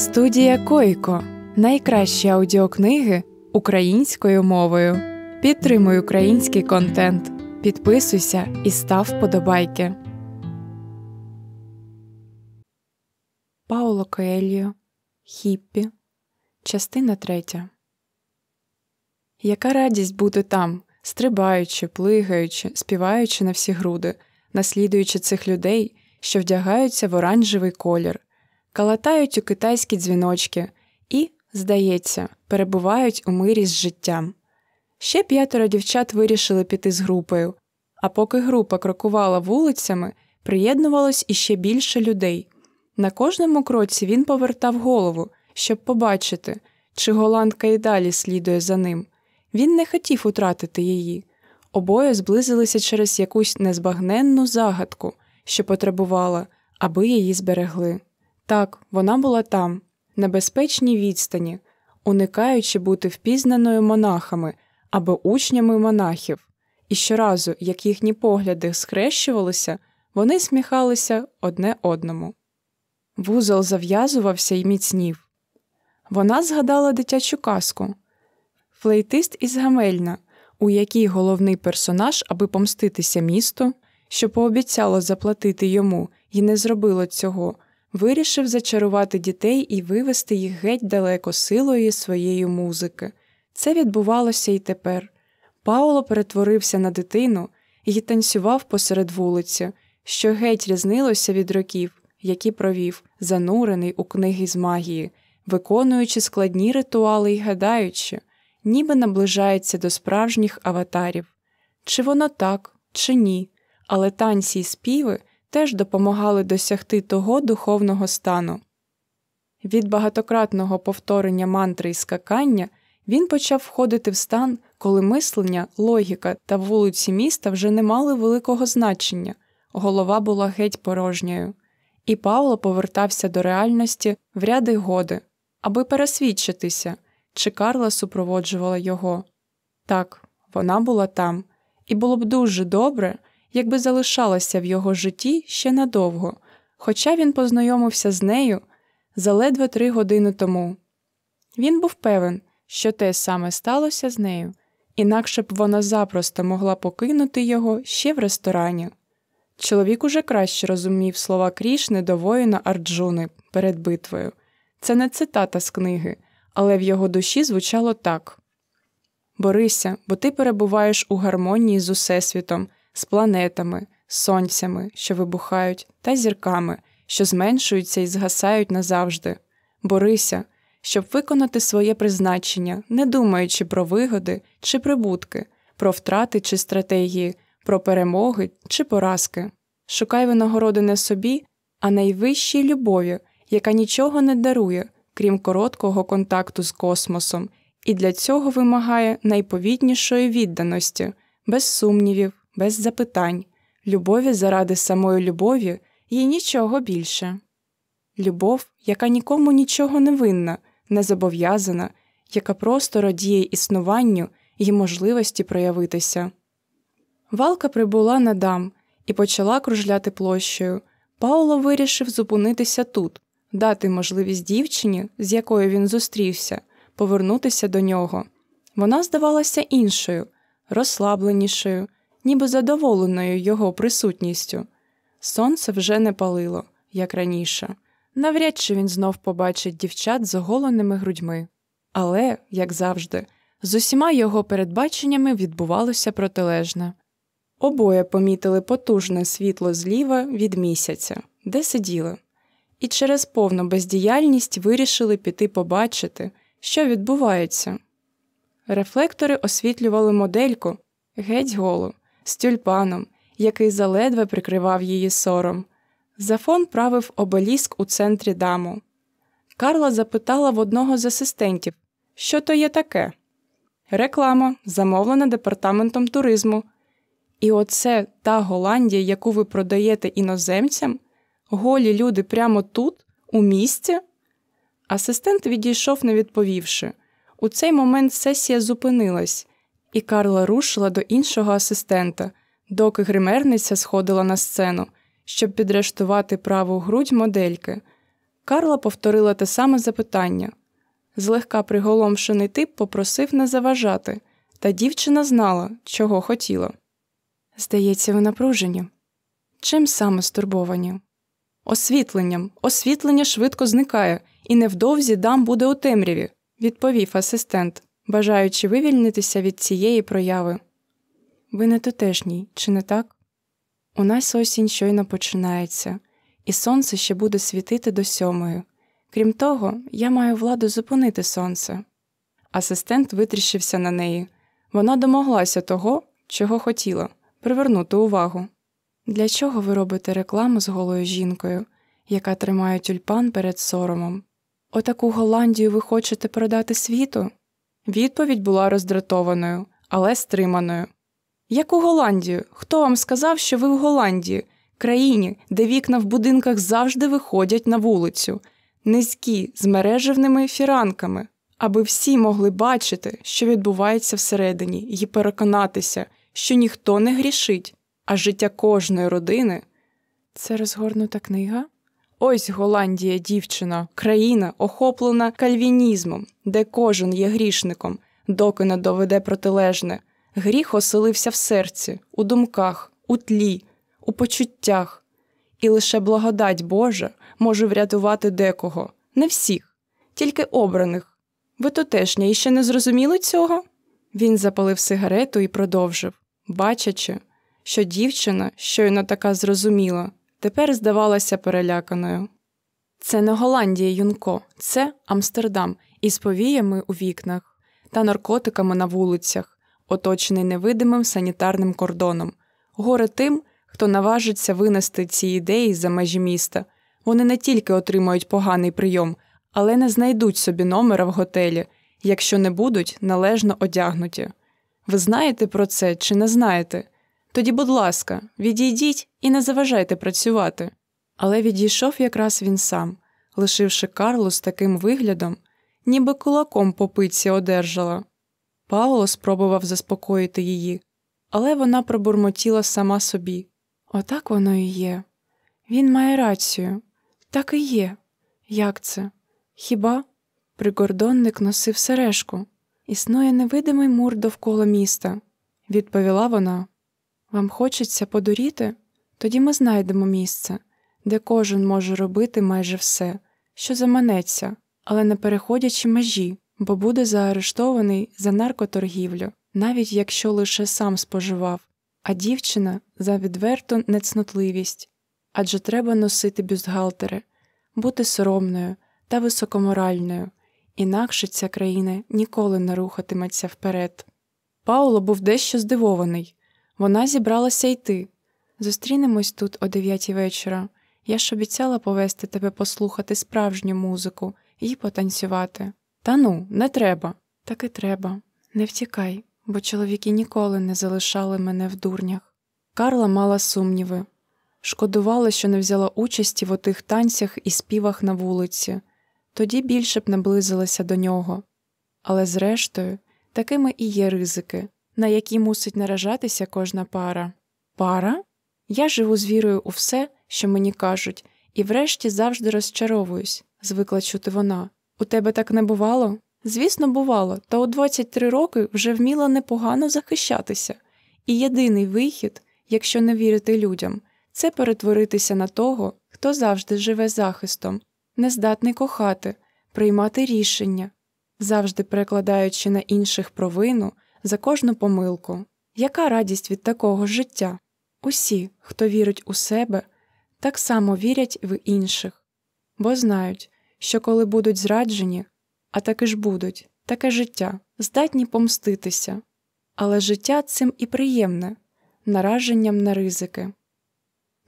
Студія Койко найкращі аудіокниги українською мовою. Підтримуй український контент. Підписуйся і став вподобайки. Пауло Коельо Хіппі. Частина третя. Яка радість бути там, стрибаючи, плигаючи, співаючи на всі груди, наслідуючи цих людей, що вдягаються в оранжевий колір калатають у китайські дзвіночки і, здається, перебувають у мирі з життям. Ще п'ятеро дівчат вирішили піти з групою, а поки група крокувала вулицями, приєднувалось іще більше людей. На кожному кроці він повертав голову, щоб побачити, чи голландка і далі слідує за ним. Він не хотів утратити її. Обоє зблизилися через якусь незбагненну загадку, що потребувала, аби її зберегли. Так, вона була там, на безпечній відстані, уникаючи бути впізнаною монахами або учнями монахів, і щоразу, як їхні погляди схрещувалися, вони сміхалися одне одному. Вузол зав'язувався і міцнів. Вона згадала дитячу казку флейтист із Гамельна, у якій головний персонаж, аби помститися місту, що пообіцяло заплатити йому і не зробило цього вирішив зачарувати дітей і вивести їх геть далеко силою своєї музики. Це відбувалося і тепер. Пауло перетворився на дитину і танцював посеред вулиці, що геть різнилося від років, які провів, занурений у книги з магії, виконуючи складні ритуали і гадаючи, ніби наближається до справжніх аватарів. Чи воно так, чи ні, але танці й співи теж допомагали досягти того духовного стану. Від багатократного повторення мантри і скакання він почав входити в стан, коли мислення, логіка та вулиці міста вже не мали великого значення, голова була геть порожньою, і Павло повертався до реальності в ряди годи, аби пересвідчитися, чи Карла супроводжувала його. Так, вона була там, і було б дуже добре, якби залишалася в його житті ще надовго, хоча він познайомився з нею заледве три години тому. Він був певен, що те саме сталося з нею, інакше б вона запросто могла покинути його ще в ресторані. Чоловік уже краще розумів слова Крішни до воїна Арджуни перед битвою. Це не цитата з книги, але в його душі звучало так Борися, бо ти перебуваєш у гармонії з Усесвітом з планетами, сонцями, що вибухають, та зірками, що зменшуються і згасають назавжди. Борися, щоб виконати своє призначення, не думаючи про вигоди чи прибутки, про втрати чи стратегії, про перемоги чи поразки. Шукай винагороди не собі, а найвищій любові, яка нічого не дарує, крім короткого контакту з космосом, і для цього вимагає найповітнішої відданості, без сумнівів, без запитань, любові заради самої любові і нічого більше. Любов, яка нікому нічого не винна, не зобов'язана, яка просто радіє існуванню і можливості проявитися. Валка прибула на дам і почала кружляти площею. Пауло вирішив зупинитися тут, дати можливість дівчині, з якою він зустрівся, повернутися до нього. Вона здавалася іншою, розслабленішою, ніби задоволеною його присутністю. Сонце вже не палило, як раніше. Навряд чи він знов побачить дівчат з оголеними грудьми. Але, як завжди, з усіма його передбаченнями відбувалося протилежне. Обоє помітили потужне світло зліва від місяця, де сиділи, і через повну бездіяльність вирішили піти побачити, що відбувається. Рефлектори освітлювали модельку геть голу, з тюльпаном, який заледве прикривав її сором. За фон правив обеліск у центрі даму. Карла запитала в одного з асистентів, що то є таке. Реклама, замовлена департаментом туризму. І оце та Голландія, яку ви продаєте іноземцям, голі люди прямо тут, у місті. Асистент відійшов, не відповівши. У цей момент сесія зупинилась, і Карла рушила до іншого асистента, доки гримерниця сходила на сцену, щоб підрештувати праву грудь модельки. Карла повторила те саме запитання. Злегка приголомшений тип попросив не заважати, та дівчина знала, чого хотіла. Здається, ви напружені. Чим саме стурбовані? Освітленням. Освітлення швидко зникає, і невдовзі дам буде у темряві, відповів асистент, бажаючи вивільнитися від цієї прояви. Ви не тутешній, чи не так? У нас осінь щойно починається, і сонце ще буде світити до сьомої. Крім того, я маю владу зупинити сонце. Асистент витріщився на неї. Вона домоглася того, чого хотіла привернути увагу. Для чого ви робите рекламу з голою жінкою, яка тримає тюльпан перед соромом? Отаку Голландію ви хочете продати світу? Відповідь була роздратованою, але стриманою. Яку Голландію? Хто вам сказав, що ви в Голландії, країні, де вікна в будинках завжди виходять на вулицю, низькі, з мережевними фіранками, аби всі могли бачити, що відбувається всередині, і переконатися, що ніхто не грішить, а життя кожної родини це розгорнута книга? Ось Голландія, дівчина, країна, охоплена кальвінізмом, де кожен є грішником, доки не доведе протилежне. Гріх оселився в серці, у думках, у тлі, у почуттях, і лише благодать Божа може врятувати декого, не всіх, тільки обраних. Ви тутешня і ще не зрозуміли цього? Він запалив сигарету і продовжив, бачачи, що дівчина, щойно така зрозуміла, тепер здавалася переляканою. Це не Голландія, Юнко, це Амстердам із повіями у вікнах та наркотиками на вулицях, оточений невидимим санітарним кордоном, горе тим, хто наважиться винести ці ідеї за межі міста. Вони не тільки отримають поганий прийом, але не знайдуть собі номера в готелі, якщо не будуть належно одягнуті. Ви знаєте про це чи не знаєте? Тоді, будь ласка, відійдіть і не заважайте працювати. Але відійшов якраз він сам, лишивши Карлу з таким виглядом, ніби кулаком по пиці одержала. Пауло спробував заспокоїти її, але вона пробурмотіла сама собі. Отак воно і є. Він має рацію. Так і є. Як це? Хіба прикордонник носив сережку? Існує невидимий мур довкола міста, відповіла вона. Вам хочеться подуріти? Тоді ми знайдемо місце, де кожен може робити майже все, що заманеться, але не переходячи межі, бо буде заарештований за наркоторгівлю, навіть якщо лише сам споживав, а дівчина за відверту нецнотливість адже треба носити бюстгальтери, бути соромною та високоморальною, інакше ця країна ніколи не рухатиметься вперед. Пауло був дещо здивований. Вона зібралася йти. Зустрінемось тут о дев'ятій вечора. Я ж обіцяла повести тебе послухати справжню музику і потанцювати. Та ну, не треба. Так і треба. Не втікай, бо чоловіки ніколи не залишали мене в дурнях. Карла мала сумніви. Шкодувала, що не взяла участі в отих танцях і співах на вулиці, тоді більше б наблизилася до нього. Але, зрештою, такими і є ризики, на які мусить наражатися кожна пара. Пара? Я живу з вірою у все, що мені кажуть, і врешті завжди розчаровуюсь, звикла чути вона. У тебе так не бувало? Звісно, бувало, та у 23 роки вже вміла непогано захищатися, і єдиний вихід, якщо не вірити людям, це перетворитися на того, хто завжди живе захистом, нездатний кохати, приймати рішення, завжди перекладаючи на інших провину за кожну помилку. Яка радість від такого життя? Усі, хто вірить у себе, так само вірять в інших, бо знають, що коли будуть зраджені, а таки ж будуть, таке життя, здатні помститися, але життя цим і приємне, нараженням на ризики.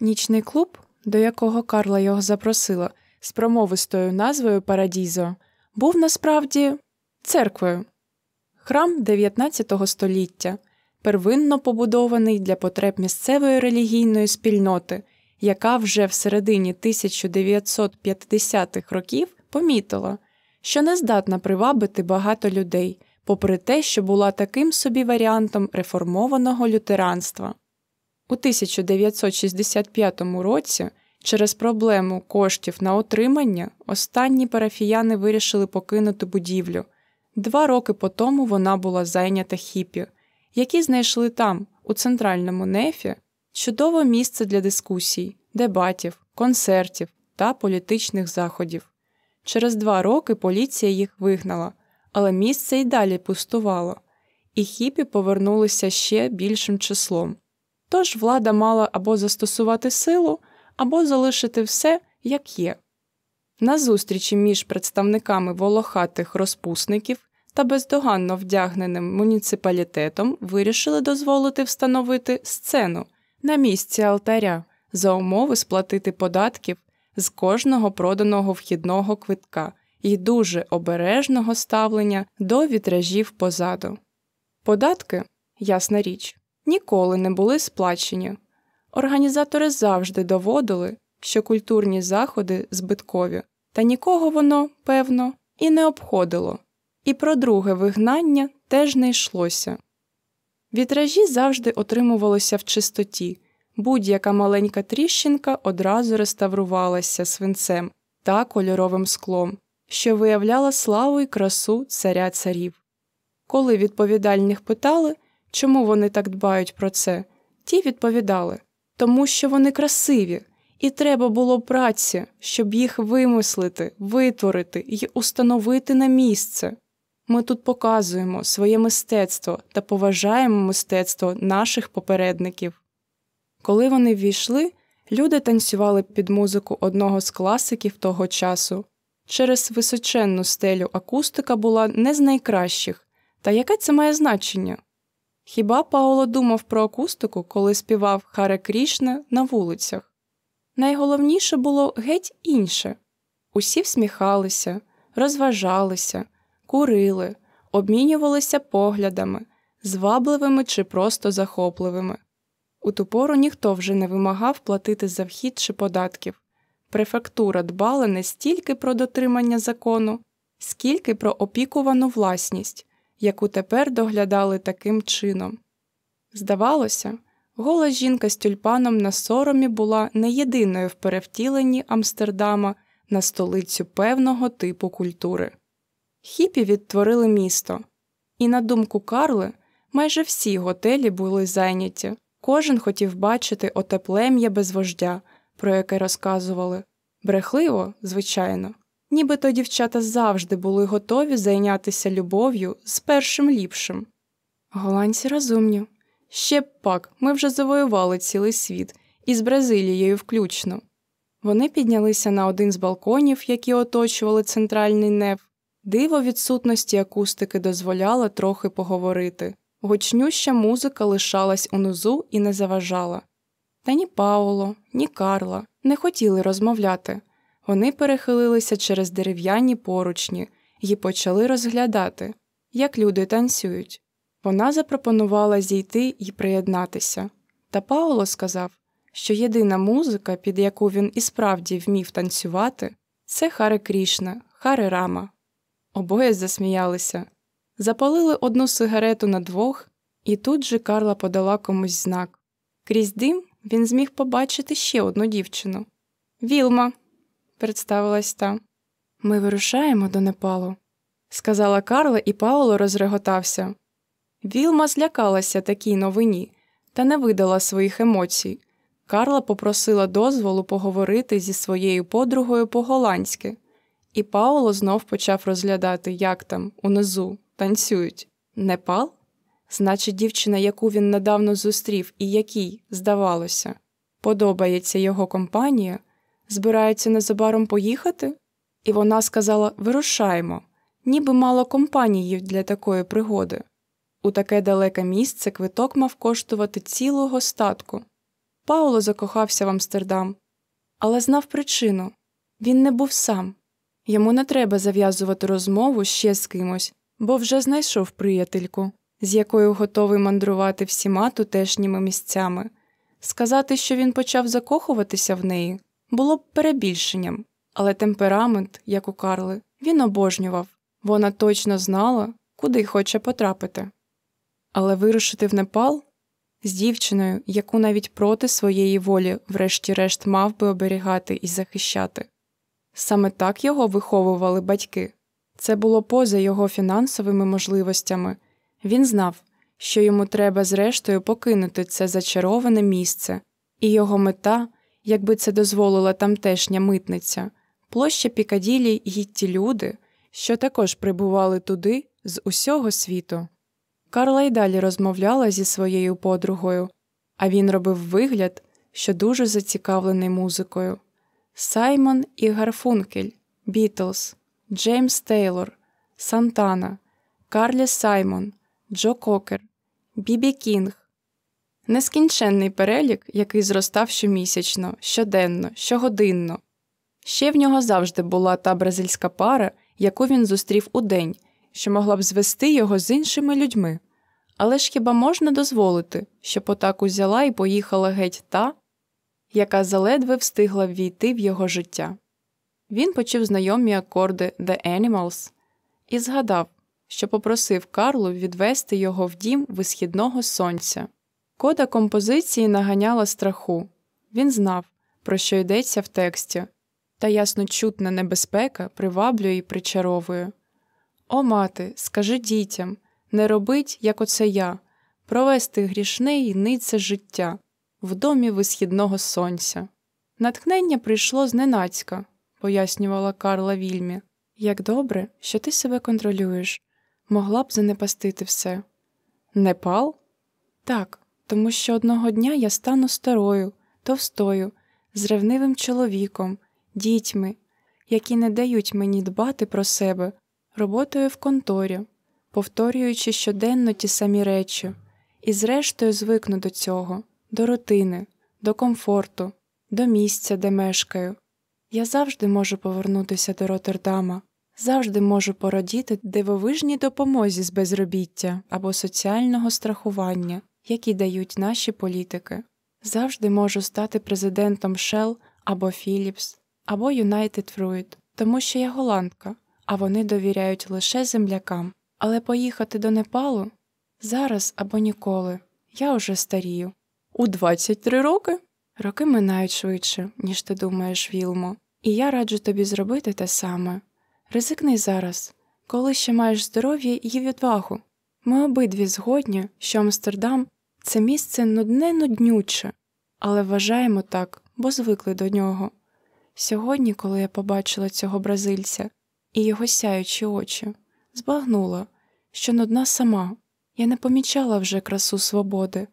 Нічний клуб, до якого Карла його запросила з промовистою назвою Парадізо, був насправді церквою, храм 19 століття, первинно побудований для потреб місцевої релігійної спільноти, яка вже в середині 1950-х років помітила, що не здатна привабити багато людей, попри те, що була таким собі варіантом реформованого лютеранства. У 1965 році Через проблему коштів на отримання останні парафіяни вирішили покинути будівлю. Два роки по тому вона була зайнята хіпі, які знайшли там, у центральному нефі, чудове місце для дискусій, дебатів, концертів та політичних заходів. Через два роки поліція їх вигнала, але місце й далі пустувало, і хіпі повернулися ще більшим числом. Тож влада мала або застосувати силу, або залишити все, як є. На зустрічі між представниками волохатих розпусників та бездоганно вдягненим муніципалітетом вирішили дозволити встановити сцену на місці алтаря за умови сплатити податків з кожного проданого вхідного квитка і дуже обережного ставлення до вітражів позаду. Податки, ясна річ, ніколи не були сплачені. Організатори завжди доводили, що культурні заходи збиткові, та нікого воно, певно, і не обходило, і про друге вигнання теж не йшлося. Вітражі завжди отримувалися в чистоті, будь-яка маленька тріщинка одразу реставрувалася свинцем та кольоровим склом, що виявляла славу і красу царя царів. Коли відповідальних питали, чому вони так дбають про це, ті відповідали тому що вони красиві, і треба було праці, щоб їх вимислити, витворити і установити на місце. Ми тут показуємо своє мистецтво та поважаємо мистецтво наших попередників. Коли вони ввійшли, люди танцювали під музику одного з класиків того часу. Через височенну стелю акустика була не з найкращих, та яке це має значення? Хіба Пауло думав про акустику, коли співав Харе Крішна на вулицях? Найголовніше було геть інше усі всміхалися, розважалися, курили, обмінювалися поглядами, звабливими чи просто захопливими. У ту пору ніхто вже не вимагав платити за вхід чи податків. Префектура дбала не стільки про дотримання закону, скільки про опікувану власність яку тепер доглядали таким чином. Здавалося, гола жінка з тюльпаном на соромі була не єдиною в перевтіленні Амстердама на столицю певного типу культури. Хіпі відтворили місто, і, на думку Карли, майже всі готелі були зайняті, кожен хотів бачити оте плем'я без вождя, про яке розказували. Брехливо, звичайно, Нібито дівчата завжди були готові зайнятися любов'ю з першим ліпшим. Голландці розумні. Ще б пак, ми вже завоювали цілий світ, і з Бразилією включно. Вони піднялися на один з балконів, які оточували центральний неф. Диво відсутності акустики дозволяло трохи поговорити. Гучнюща музика лишалась унизу і не заважала. Та ні Пауло, ні Карла не хотіли розмовляти. Вони перехилилися через дерев'яні поручні і почали розглядати, як люди танцюють. Вона запропонувала зійти і приєднатися. Та Пауло сказав, що єдина музика, під яку він і справді вмів танцювати, це Харе Крішна, Харе Рама. Обоє засміялися, запалили одну сигарету на двох, і тут же Карла подала комусь знак. Крізь дим він зміг побачити ще одну дівчину Вілма представилась та. Ми вирушаємо до Непалу, сказала Карла, і Пауло розреготався. Вілма злякалася такій новині та не видала своїх емоцій. Карла попросила дозволу поговорити зі своєю подругою по-голландськи, і Пауло знов почав розглядати, як там, унизу, танцюють. Непал? Значить, дівчина, яку він недавно зустрів і якій, здавалося, подобається його компанія збираються незабаром поїхати? І вона сказала вирушаємо, ніби мало компанії для такої пригоди. У таке далеке місце квиток мав коштувати цілого статку. Пауло закохався в Амстердам, але знав причину він не був сам. Йому не треба зав'язувати розмову ще з кимось, бо вже знайшов приятельку, з якою готовий мандрувати всіма тутешніми місцями. Сказати, що він почав закохуватися в неї, було б перебільшенням, але темперамент, як у Карли, він обожнював, вона точно знала, куди хоче потрапити. Але вирушити в Непал з дівчиною, яку навіть проти своєї волі, врешті-решт, мав би оберігати і захищати. Саме так його виховували батьки. Це було поза його фінансовими можливостями. Він знав, що йому треба зрештою покинути це зачароване місце, і його мета, якби це дозволила тамтешня митниця, площа Пікаділі й ті люди, що також прибували туди з усього світу. Карла й далі розмовляла зі своєю подругою, а він робив вигляд, що дуже зацікавлений музикою. Саймон і Гарфункель, Бітлз, Джеймс Тейлор, Сантана, Карлі Саймон, Джо Кокер, Бібі Кінг. Нескінченний перелік, який зростав щомісячно, щоденно, щогодинно. Ще в нього завжди була та бразильська пара, яку він зустрів у день, що могла б звести його з іншими людьми. Але ж хіба можна дозволити, щоб отак узяла і поїхала геть та, яка заледве встигла ввійти в його життя? Він почув знайомі акорди The Animals і згадав, що попросив Карлу відвести його в дім висхідного сонця. Кода композиції наганяла страху. Він знав, про що йдеться в тексті, та ясно чутна небезпека приваблює і причаровує. О, мати, скажи дітям не робить, як оце я, провести грішне і нице життя в домі висхідного сонця. Натхнення прийшло зненацька, пояснювала Карла Вільмі. Як добре, що ти себе контролюєш, могла б занепастити все. Непал? Так, тому що одного дня я стану старою, товстою, з ревнивим чоловіком, дітьми, які не дають мені дбати про себе, роботою в конторі, повторюючи щоденно ті самі речі, і, зрештою, звикну до цього, до рутини, до комфорту, до місця, де мешкаю. Я завжди можу повернутися до Роттердама, завжди можу порадіти дивовижній допомозі з безробіття або соціального страхування, які дають наші політики. Завжди можу стати президентом Shell або Philips, або United Fruit, тому що я голландка, а вони довіряють лише землякам. Але поїхати до Непалу зараз або ніколи. Я уже старію. У 23 роки роки минають швидше, ніж ти думаєш, Вілмо, і я раджу тобі зробити те саме. Ризикни зараз, коли ще маєш здоров'я і відвагу. Ми обидві згодні, що Амстердам це місце нудне нуднюче, але вважаємо так, бо звикли до нього. Сьогодні, коли я побачила цього бразильця і його сяючі очі, збагнула, що нудна сама. Я не помічала вже красу свободи,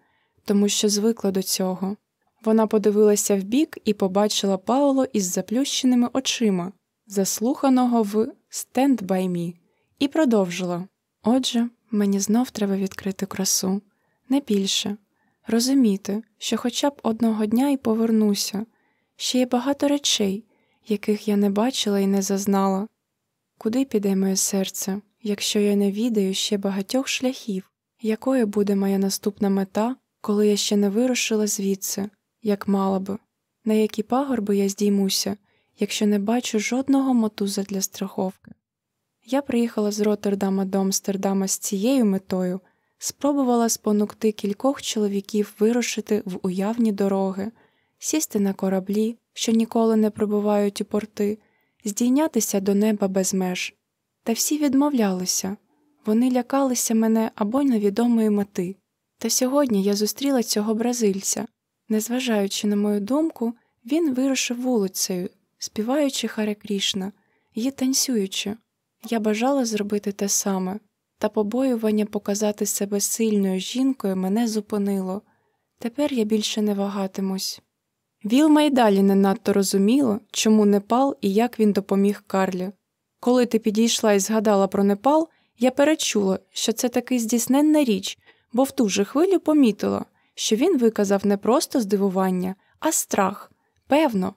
тому що звикла до цього. Вона подивилася вбік і побачила Пауло із заплющеними очима, заслуханого в «Stand by me», і продовжила Отже, мені знов треба відкрити красу, не більше, розуміти, що хоча б одного дня і повернуся, ще є багато речей, яких я не бачила і не зазнала. Куди піде моє серце, якщо я не відаю ще багатьох шляхів, якою буде моя наступна мета, коли я ще не вирушила звідси, як мала би, на які пагорби я здіймуся, якщо не бачу жодного мотуза для страховки? Я приїхала з Роттердама до Амстердама з цією метою, спробувала спонукти кількох чоловіків вирушити в уявні дороги, сісти на кораблі, що ніколи не прибувають у порти, здійнятися до неба без меж. Та всі відмовлялися вони лякалися мене або невідомої мети. Та сьогодні я зустріла цього бразильця. Незважаючи на мою думку, він вирушив вулицею, співаючи Харе Крішна і танцюючи. Я бажала зробити те саме, та побоювання показати себе сильною жінкою мене зупинило. Тепер я більше не вагатимусь. Вілма й далі не надто розуміло, чому Непал і як він допоміг Карлі. Коли ти підійшла і згадала про Непал, я перечула, що це таки здійсненна річ, бо в ту же хвилю помітила, що він виказав не просто здивування, а страх. Певно,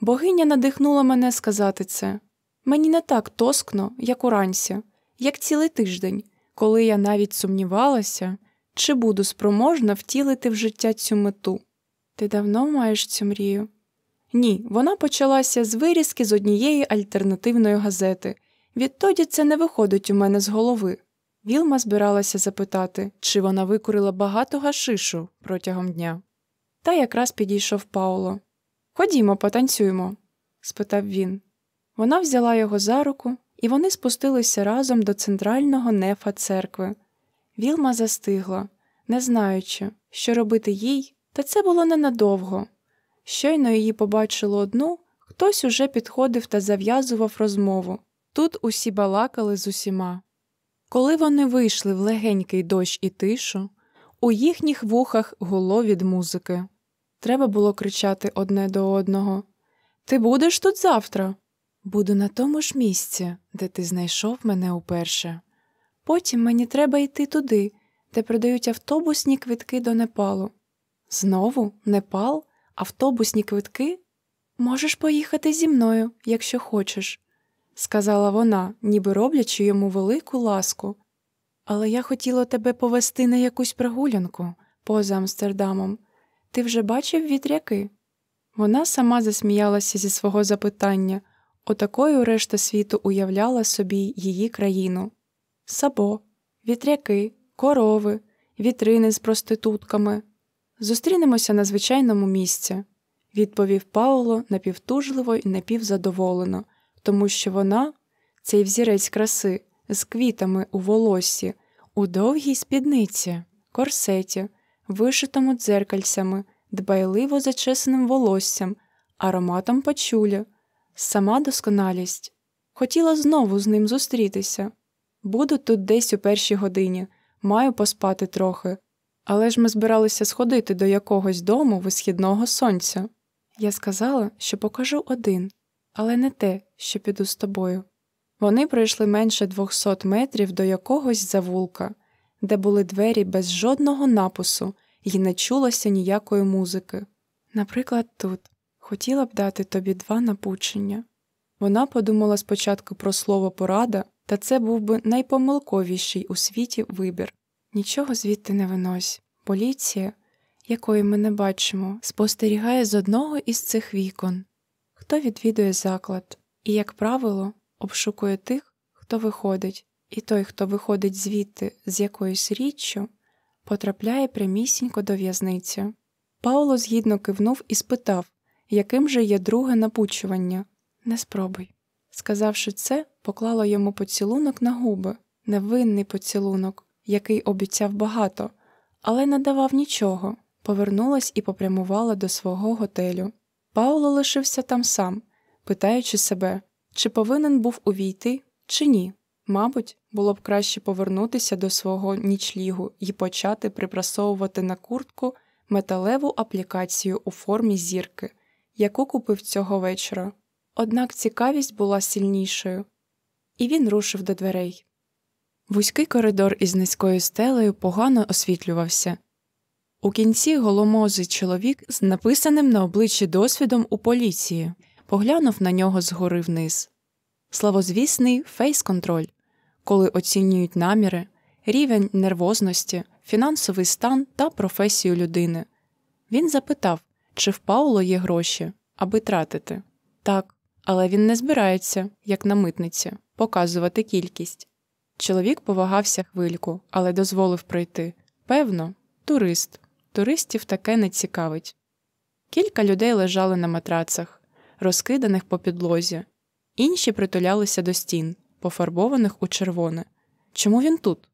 богиня надихнула мене сказати це. Мені не так тоскно, як уранці, як цілий тиждень, коли я навіть сумнівалася, чи буду спроможна втілити в життя цю мету. Ти давно маєш цю мрію? Ні, вона почалася з вирізки з однієї альтернативної газети. Відтоді це не виходить у мене з голови. Вілма збиралася запитати, чи вона викурила багато гашишу протягом дня. Та якраз підійшов Пауло. Ходімо, потанцюємо, спитав він. Вона взяла його за руку, і вони спустилися разом до центрального нефа церкви. Вілма застигла, не знаючи, що робити їй, та це було ненадовго. Щойно її побачило одну, хтось уже підходив та зав'язував розмову. Тут усі балакали з усіма. Коли вони вийшли в легенький дощ і тишу, у їхніх вухах гуло від музики. Треба було кричати одне до одного Ти будеш тут завтра? Буду на тому ж місці, де ти знайшов мене уперше. Потім мені треба йти туди, де продають автобусні квитки до Непалу. Знову Непал, автобусні квитки? Можеш поїхати зі мною, якщо хочеш, сказала вона, ніби роблячи йому велику ласку. Але я хотіла тебе повести на якусь прогулянку поза Амстердамом. Ти вже бачив вітряки? Вона сама засміялася зі свого запитання, отакою решта світу уявляла собі її країну сабо, вітряки, корови, вітрини з проститутками. Зустрінемося на звичайному місці, відповів Пауло напівтужливо і напівзадоволено, тому що вона, цей взірець краси, з квітами у волоссі, у довгій спідниці, корсеті, вишитому дзеркальцями, дбайливо зачесаним волоссям, ароматом пачуля, сама досконалість. Хотіла знову з ним зустрітися. Буду тут десь у першій годині, маю поспати трохи. Але ж ми збиралися сходити до якогось дому висхідного сонця. Я сказала, що покажу один, але не те, що піду з тобою. Вони пройшли менше двохсот метрів до якогось завулка, де були двері без жодного напису і не чулося ніякої музики. Наприклад, тут хотіла б дати тобі два напучення. Вона подумала спочатку про слово порада, та це був би найпомилковіший у світі вибір. Нічого звідти не винось. Поліція, якої ми не бачимо, спостерігає з одного із цих вікон, хто відвідує заклад, і, як правило, обшукує тих, хто виходить, і той, хто виходить звідти з якоюсь річчю, потрапляє прямісінько до в'язниці. Пауло згідно кивнув і спитав, яким же є друге напучування. Не спробуй. Сказавши це, поклала йому поцілунок на губи, невинний поцілунок, який обіцяв багато, але не давав нічого, повернулась і попрямувала до свого готелю. Пауло лишився там сам, питаючи себе, чи повинен був увійти, чи ні. Мабуть, було б краще повернутися до свого нічлігу і почати припрасовувати на куртку металеву аплікацію у формі зірки, яку купив цього вечора. Однак цікавість була сильнішою, і він рушив до дверей. Вузький коридор із низькою стелею погано освітлювався. У кінці голомозий чоловік з написаним на обличчі досвідом у поліції поглянув на нього згори вниз. Славозвісний фейс-контроль, коли оцінюють наміри, рівень нервозності, фінансовий стан та професію людини. Він запитав, чи в Пауло є гроші, аби тратити. Так, але він не збирається, як на митниці, показувати кількість. Чоловік повагався хвильку, але дозволив пройти. Певно, турист. Туристів таке не цікавить. Кілька людей лежали на матрацах, розкиданих по підлозі, інші притулялися до стін, пофарбованих у червоне. Чому він тут?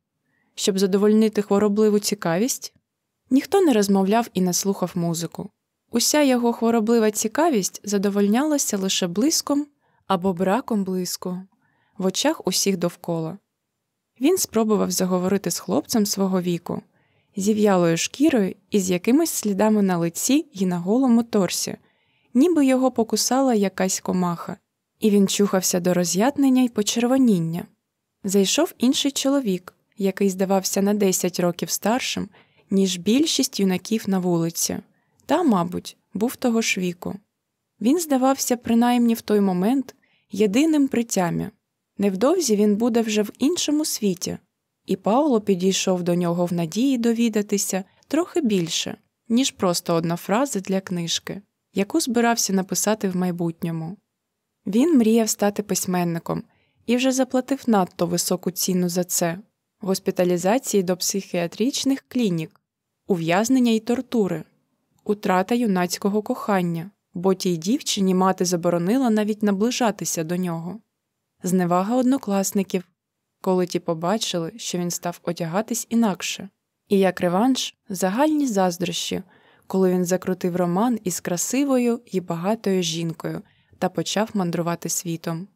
Щоб задовольнити хворобливу цікавість? Ніхто не розмовляв і не слухав музику. Уся його хвороблива цікавість задовольнялася лише блиском або браком блиску в очах усіх довкола. Він спробував заговорити з хлопцем свого віку, зів'ялою шкірою і з якимись слідами на лиці і на голому торсі, ніби його покусала якась комаха, і він чухався до роз'ятнення й почервоніння. Зайшов інший чоловік, який здавався на 10 років старшим, ніж більшість юнаків на вулиці, та, мабуть, був того ж віку. Він здавався, принаймні в той момент, єдиним притямі. Невдовзі він буде вже в іншому світі, і Пауло підійшов до нього в надії довідатися трохи більше, ніж просто одна фраза для книжки, яку збирався написати в майбутньому. Він мріяв стати письменником і вже заплатив надто високу ціну за це. госпіталізації до психіатричних клінік, ув'язнення й тортури, утрата юнацького кохання, бо тій дівчині мати заборонила навіть наближатися до нього, зневага однокласників, коли ті побачили, що він став одягатись інакше, і як реванш загальні заздрощі, коли він закрутив роман із красивою і багатою жінкою та почав мандрувати світом.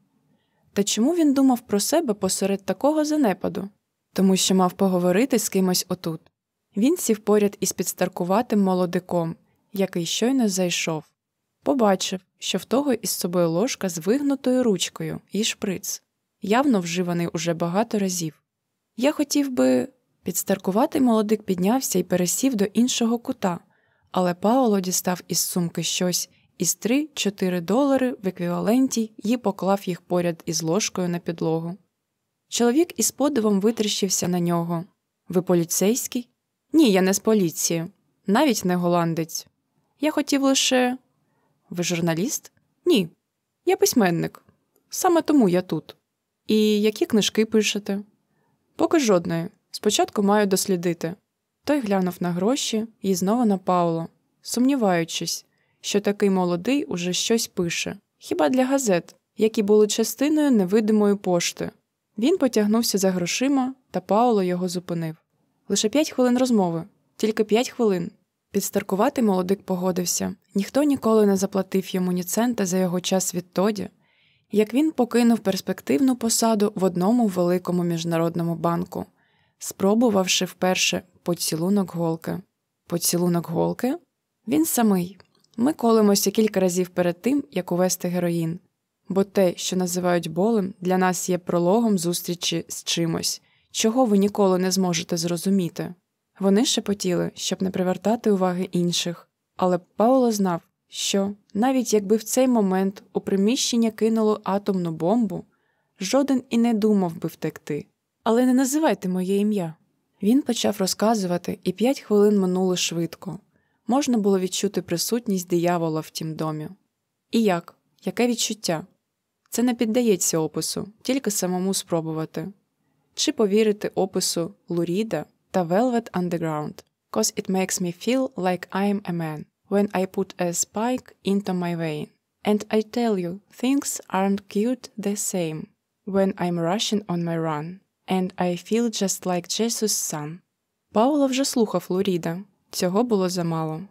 Та чому він думав про себе посеред такого занепаду? Тому що мав поговорити з кимось отут. Він сів поряд із підстаркуватим молодиком, який щойно зайшов, побачив, що в того із собою ложка з вигнутою ручкою і шприц, явно вживаний уже багато разів. Я хотів би. Підстаркуватий молодик піднявся і пересів до іншого кута, але Пауло дістав із сумки щось із 3-4 долари в еквіваленті і поклав їх поряд із ложкою на підлогу. Чоловік із подивом витріщився на нього. Ви поліцейський? Ні, я не з поліції, навіть не голландець. Я хотів лише. Ви журналіст? Ні. Я письменник. Саме тому я тут. І які книжки пишете? Поки жодної. Спочатку маю дослідити. Той глянув на гроші і знову на Пауло, сумніваючись, що такий молодий уже щось пише, хіба для газет, які були частиною невидимої пошти. Він потягнувся за грошима, та Пауло його зупинив. Лише п'ять хвилин розмови, тільки п'ять хвилин. Підстаркуватий молодик погодився ніхто ніколи не заплатив йому ні цента за його час відтоді, як він покинув перспективну посаду в одному великому міжнародному банку, спробувавши вперше поцілунок голки. Поцілунок голки? Він самий. Ми колимося кілька разів перед тим, як увести героїн, бо те, що називають болем, для нас є прологом зустрічі з чимось, чого ви ніколи не зможете зрозуміти. Вони шепотіли, щоб не привертати уваги інших, але Пауло знав, що навіть якби в цей момент у приміщення кинуло атомну бомбу, жоден і не думав би втекти. Але не називайте моє ім'я. Він почав розказувати, і п'ять хвилин минуло швидко. Можна було відчути присутність диявола в тім домі. І як? Яке відчуття? Це не піддається опису, тільки самому спробувати. Чи повірити опису Луріда та Velvet Underground, cause it makes me feel like I'm a man when I put a spike into my vein. And I tell you, things aren't cute the same when I'm rushing on my run, and I feel just like Jesus' son. Пауло вже слухав Луріда. Цього було замало.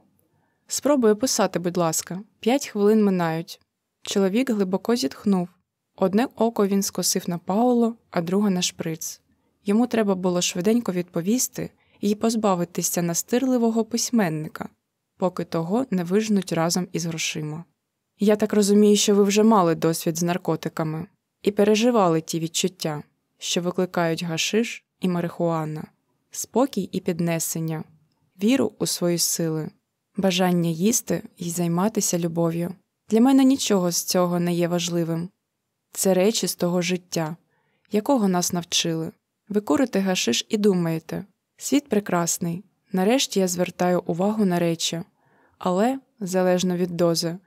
Спробуй описати, будь ласка, п'ять хвилин минають. Чоловік глибоко зітхнув. Одне око він скосив на Пауло, а друге на шприц. Йому треба було швиденько відповісти і позбавитися настирливого письменника, поки того не вижнуть разом із грошима. Я так розумію, що ви вже мали досвід з наркотиками і переживали ті відчуття, що викликають гашиш і марихуана, спокій і піднесення, віру у свої сили, бажання їсти і займатися любов'ю. Для мене нічого з цього не є важливим. Це речі з того життя, якого нас навчили. Ви курите гашиш і думаєте світ прекрасний, нарешті я звертаю увагу на речі, але, залежно від дози,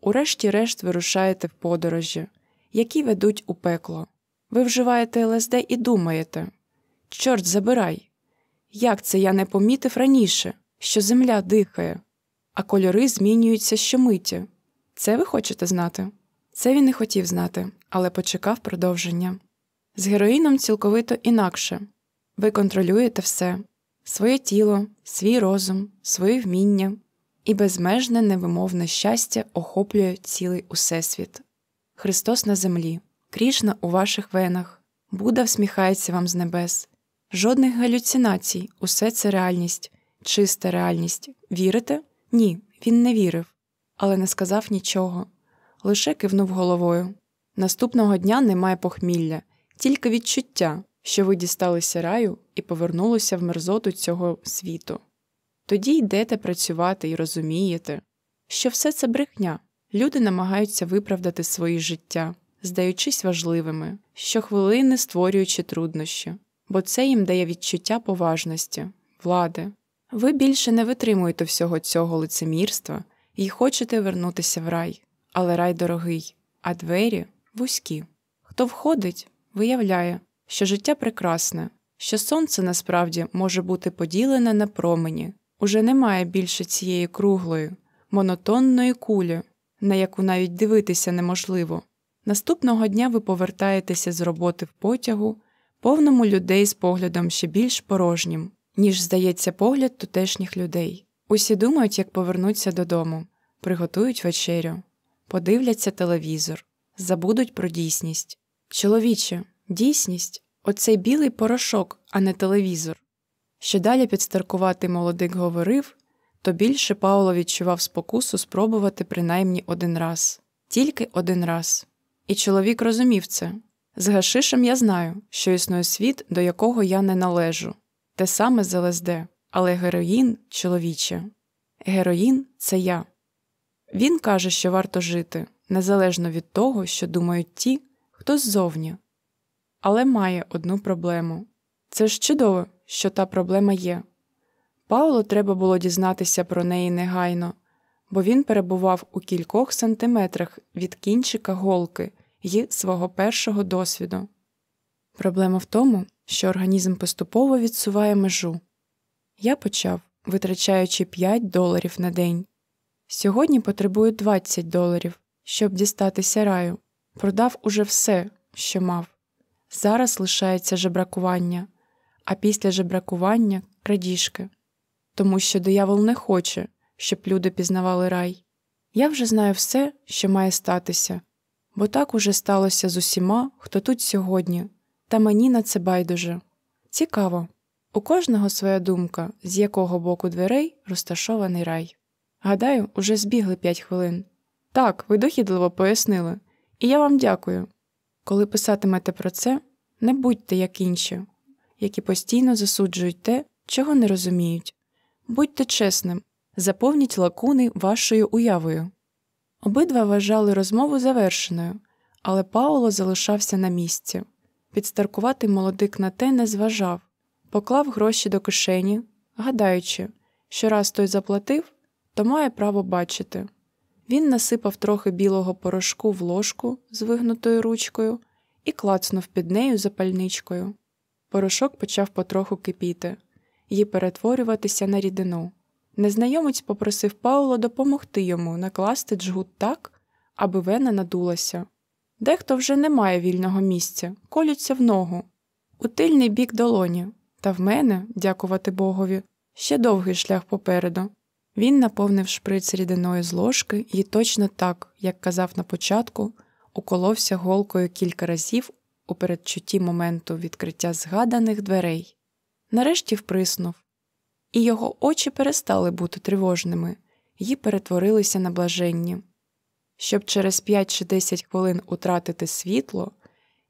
урешті-решт вирушаєте в подорожі, які ведуть у пекло. Ви вживаєте ЛСД і думаєте Чорт забирай! Як це я не помітив раніше, що земля дихає, а кольори змінюються щомиті. Це ви хочете знати? Це він не хотів знати, але почекав продовження. З героїном цілковито інакше. Ви контролюєте все. Своє тіло, свій розум, свої вміння, і безмежне невимовне щастя охоплює цілий усесвіт. Христос на землі, Крішна у ваших венах, Будда всміхається вам з небес, жодних галюцинацій, усе це реальність, чиста реальність. Вірите? Ні, він не вірив, але не сказав нічого, лише кивнув головою. Наступного дня немає похмілля, тільки відчуття, що ви дісталися раю і повернулися в мерзоту цього світу. Тоді йдете працювати і розумієте, що все це брехня. Люди намагаються виправдати свої життя, здаючись важливими, щохвилини створюючи труднощі, бо це їм дає відчуття поважності, влади. Ви більше не витримуєте всього цього лицемірства і хочете вернутися в рай, але рай дорогий, а двері вузькі. Хто входить, виявляє, що життя прекрасне, що сонце насправді може бути поділене на промені. Уже немає більше цієї круглої, монотонної кулі, на яку навіть дивитися неможливо. Наступного дня ви повертаєтеся з роботи в потягу, повному людей з поглядом ще більш порожнім, ніж здається погляд тутешніх людей. Усі думають, як повернуться додому, приготують вечерю, подивляться телевізор, забудуть про дійсність. Чоловіче, дійсність оцей білий порошок, а не телевізор. Що далі підстаркуватий молодик говорив, то більше Пауло відчував спокусу спробувати принаймні один раз, тільки один раз. І чоловік розумів це. З гашишем я знаю, що існує світ, до якого я не належу, те саме з ЛСД, але героїн чоловіче. Героїн це я. Він каже, що варто жити, незалежно від того, що думають ті, хто ззовні. Але має одну проблему це ж чудово, що та проблема є. Паулу треба було дізнатися про неї негайно, бо він перебував у кількох сантиметрах від кінчика голки й свого першого досвіду. Проблема в тому, що організм поступово відсуває межу. Я почав, витрачаючи 5 доларів на день. Сьогодні потребую 20 доларів, щоб дістатися раю. Продав уже все, що мав. Зараз лишається жебракування, а після жебракування крадіжки, тому що диявол не хоче, щоб люди пізнавали рай. Я вже знаю все, що має статися, бо так уже сталося з усіма, хто тут сьогодні, та мені на це байдуже. Цікаво. У кожного своя думка, з якого боку дверей розташований рай. Гадаю, уже збігли п'ять хвилин. Так, ви дохідливо пояснили, і я вам дякую. Коли писатимете про це, не будьте як інші, які постійно засуджують те, чого не розуміють. Будьте чесним, заповніть лакуни вашою уявою. Обидва вважали розмову завершеною, але Пауло залишався на місці. Підстаркуватий молодик на те не зважав, поклав гроші до кишені, гадаючи, що раз той заплатив, то має право бачити. Він насипав трохи білого порошку в ложку з вигнутою ручкою і клацнув під нею запальничкою. Порошок почав потроху кипіти і перетворюватися на рідину. Незнайомець попросив Пауло допомогти йому накласти джгут так, аби вена надулася. Дехто вже не має вільного місця, колються в ногу, у тильний бік долоні, та в мене, дякувати Богові, ще довгий шлях попереду. Він наповнив шприц рідиною з ложки і точно так, як казав на початку, уколовся голкою кілька разів у передчутті моменту відкриття згаданих дверей. Нарешті вприснув, і його очі перестали бути тривожними і перетворилися на блаженні. Щоб через 5 чи 10 хвилин утратити світло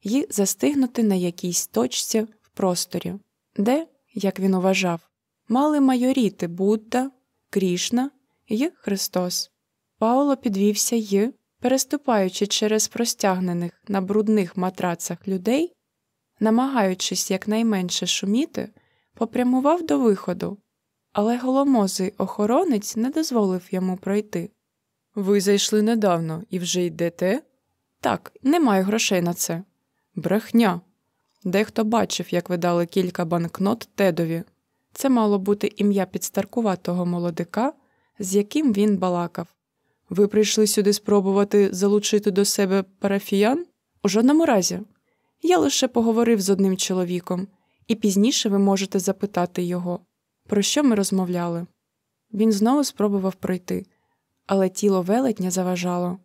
і застигнути на якійсь точці в просторі, де, як він вважав, мали майоріти Будда, Крішна і Христос. Пауло підвівся й, переступаючи через простягнених на брудних матрацах людей, намагаючись якнайменше шуміти, попрямував до виходу, але голомозий охоронець не дозволив йому пройти. Ви зайшли недавно і вже йдете? Так, не маю грошей на це. Брехня. Дехто бачив, як ви дали кілька банкнот Тедові. Це мало бути ім'я підстаркуватого молодика, з яким він балакав. Ви прийшли сюди спробувати залучити до себе парафіян? У жодному разі. Я лише поговорив з одним чоловіком, і пізніше ви можете запитати його, про що ми розмовляли. Він знову спробував пройти, але тіло велетня заважало.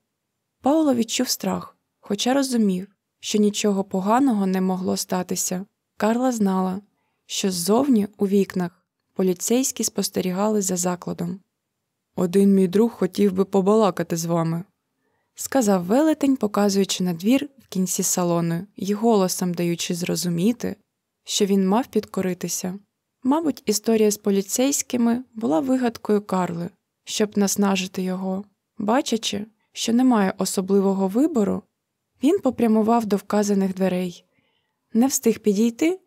Пауло відчув страх, хоча розумів, що нічого поганого не могло статися. Карла знала, що ззовні у вікнах поліцейські спостерігали за закладом. Один мій друг хотів би побалакати з вами, сказав велетень, показуючи на двір в кінці салону і голосом даючи зрозуміти, що він мав підкоритися. Мабуть, історія з поліцейськими була вигадкою Карли, щоб наснажити його. Бачачи, що немає особливого вибору, він попрямував до вказаних дверей, не встиг підійти,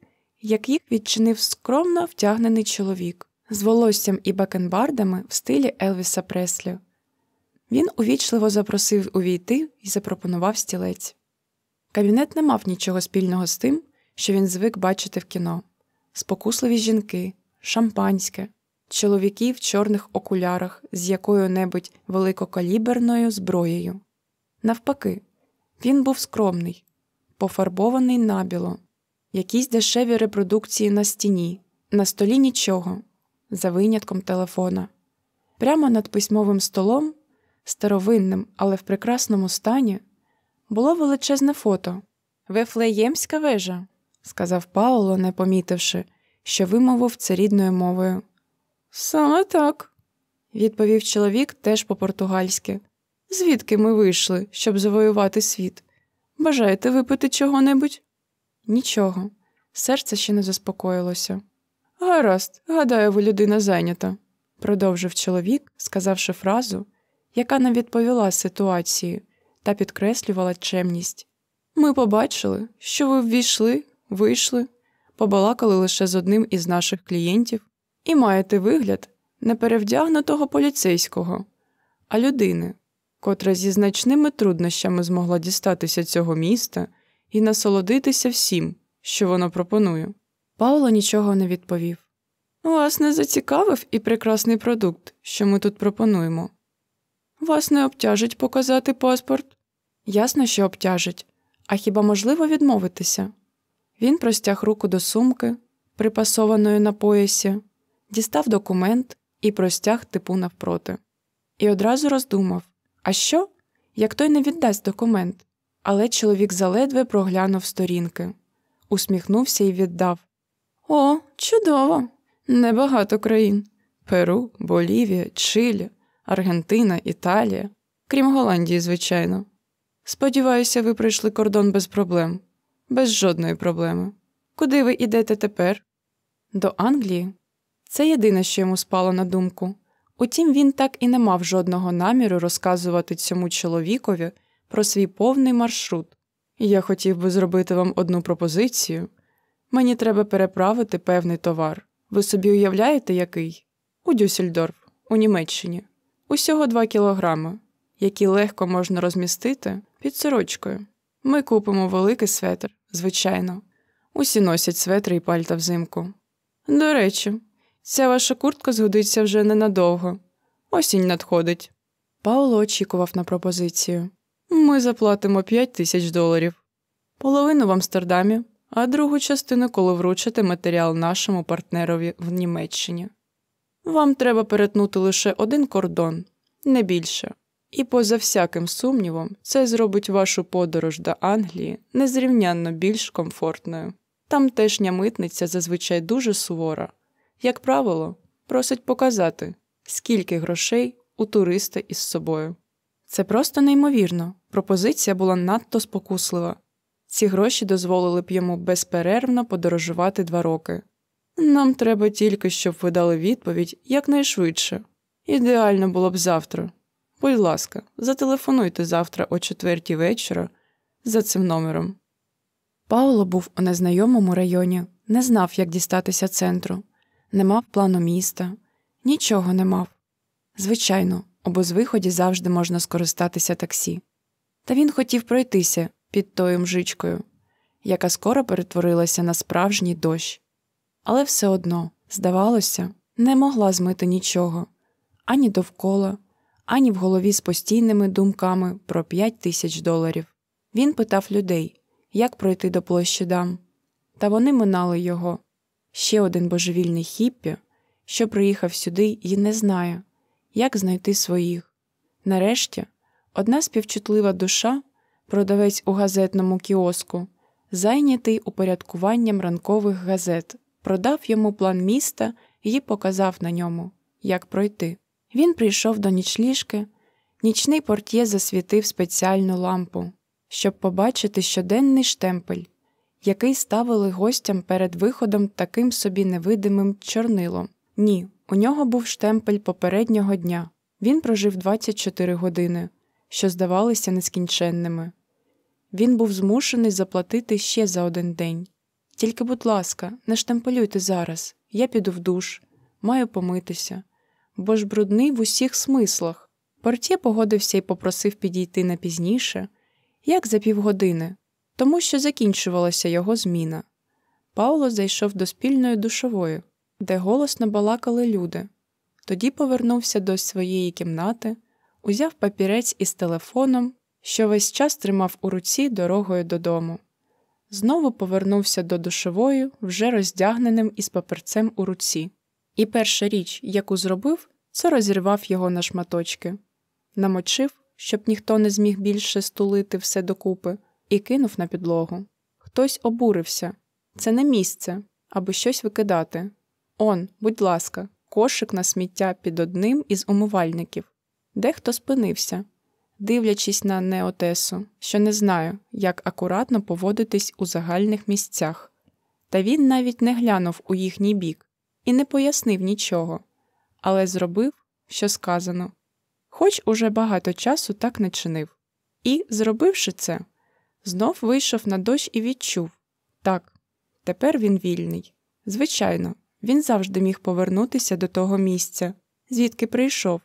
як їх відчинив скромно втягнений чоловік з волоссям і бакенбардами в стилі Елвіса Преслі. Він увічливо запросив увійти і запропонував стілець. Кабінет не мав нічого спільного з тим, що він звик бачити в кіно. спокусливі жінки, шампанське, чоловіки в чорних окулярах з якою-небудь великокаліберною зброєю. Навпаки, він був скромний, пофарбований набіло, якісь дешеві репродукції на стіні, на столі нічого, за винятком телефона. Прямо над письмовим столом, старовинним, але в прекрасному стані, було величезне фото Вефлеємська вежа, сказав Пауло, не помітивши, що вимовив це рідною мовою. Саме так, відповів чоловік теж по португальськи. Звідки ми вийшли, щоб завоювати світ? Бажаєте випити чого-небудь? Нічого, серце ще не заспокоїлося. Гаразд, гадаю, ви людина зайнята, продовжив чоловік, сказавши фразу, яка не відповіла ситуації та підкреслювала чемність. Ми побачили, що ви ввійшли, вийшли, побалакали лише з одним із наших клієнтів і маєте вигляд не перевдягнутого поліцейського, а людини, котра зі значними труднощами змогла дістатися цього міста і насолодитися всім, що воно пропонує. Пауло нічого не відповів. Вас не зацікавив і прекрасний продукт, що ми тут пропонуємо. Вас не обтяжить показати паспорт? Ясно, що обтяжить. А хіба можливо відмовитися? Він простяг руку до сумки, припасованої на поясі, дістав документ і простяг типу навпроти. І одразу роздумав а що, як той не віддасть документ? Але чоловік заледве проглянув сторінки, усміхнувся і віддав О, чудово! Небагато країн Перу, Болівія, Чилі, Аргентина, Італія, крім Голландії, звичайно. Сподіваюся, ви пройшли кордон без проблем, без жодної проблеми. Куди ви йдете тепер? До Англії. Це єдине, що йому спало на думку. Утім, він так і не мав жодного наміру розказувати цьому чоловікові про свій повний маршрут. Я хотів би зробити вам одну пропозицію. Мені треба переправити певний товар. Ви собі уявляєте, який? У Дюссельдорф, у Німеччині. Усього два кілограми, які легко можна розмістити під сорочкою. Ми купимо великий светр, звичайно. Усі носять светри і пальта взимку. До речі, ця ваша куртка згодиться вже ненадовго. Осінь надходить. Пауло очікував на пропозицію. Ми заплатимо 5 тисяч доларів, половину в Амстердамі, а другу частину, коли вручите матеріал нашому партнерові в Німеччині. Вам треба перетнути лише один кордон, не більше. І, поза всяким сумнівом, це зробить вашу подорож до Англії незрівнянно більш комфортною. Тамтешня митниця зазвичай дуже сувора, як правило, просить показати, скільки грошей у туриста із собою. Це просто неймовірно, пропозиція була надто спокуслива. Ці гроші дозволили б йому безперервно подорожувати два роки. Нам треба тільки, щоб ви дали відповідь якнайшвидше. Ідеально було б завтра. Будь ласка, зателефонуйте завтра о четвертій вечора за цим номером. Пауло був у незнайомому районі, не знав, як дістатися центру, не мав плану міста, нічого не мав. Звичайно, у безвиході завжди можна скористатися таксі. Та він хотів пройтися під тою мжичкою, яка скоро перетворилася на справжній дощ. Але все одно, здавалося, не могла змити нічого ані довкола ані в голові з постійними думками про 5 тисяч доларів. Він питав людей, як пройти до площі дам. Та вони минали його. Ще один божевільний хіппі, що приїхав сюди і не знає, як знайти своїх. Нарешті, одна співчутлива душа, продавець у газетному кіоску, зайнятий упорядкуванням ранкових газет, продав йому план міста і показав на ньому, як пройти. Він прийшов до нічліжки, нічний портє засвітив спеціальну лампу, щоб побачити щоденний штемпель, який ставили гостям перед виходом таким собі невидимим чорнилом. Ні, у нього був штемпель попереднього дня. Він прожив 24 години, що здавалися нескінченними. Він був змушений заплатити ще за один день. Тільки, будь ласка, не штемпелюйте зараз, я піду в душ, маю помитися бо ж брудний в усіх смислах. Портє погодився і попросив підійти на пізніше, як за півгодини, тому що закінчувалася його зміна. Пауло зайшов до спільної душової, де голосно балакали люди. Тоді повернувся до своєї кімнати, узяв папірець із телефоном, що весь час тримав у руці дорогою додому. Знову повернувся до душової, вже роздягненим із паперцем у руці. І перша річ, яку зробив, це розірвав його на шматочки, намочив, щоб ніхто не зміг більше стулити все докупи, і кинув на підлогу. Хтось обурився це не місце, аби щось викидати. Он, будь ласка, кошик на сміття під одним із умивальників. Дехто спинився, дивлячись на неотесу, що не знаю, як акуратно поводитись у загальних місцях. Та він навіть не глянув у їхній бік і не пояснив нічого, але зробив, що сказано, хоч уже багато часу так не чинив. І, зробивши це, знов вийшов на дощ і відчув так, тепер він вільний. Звичайно, він завжди міг повернутися до того місця, звідки прийшов,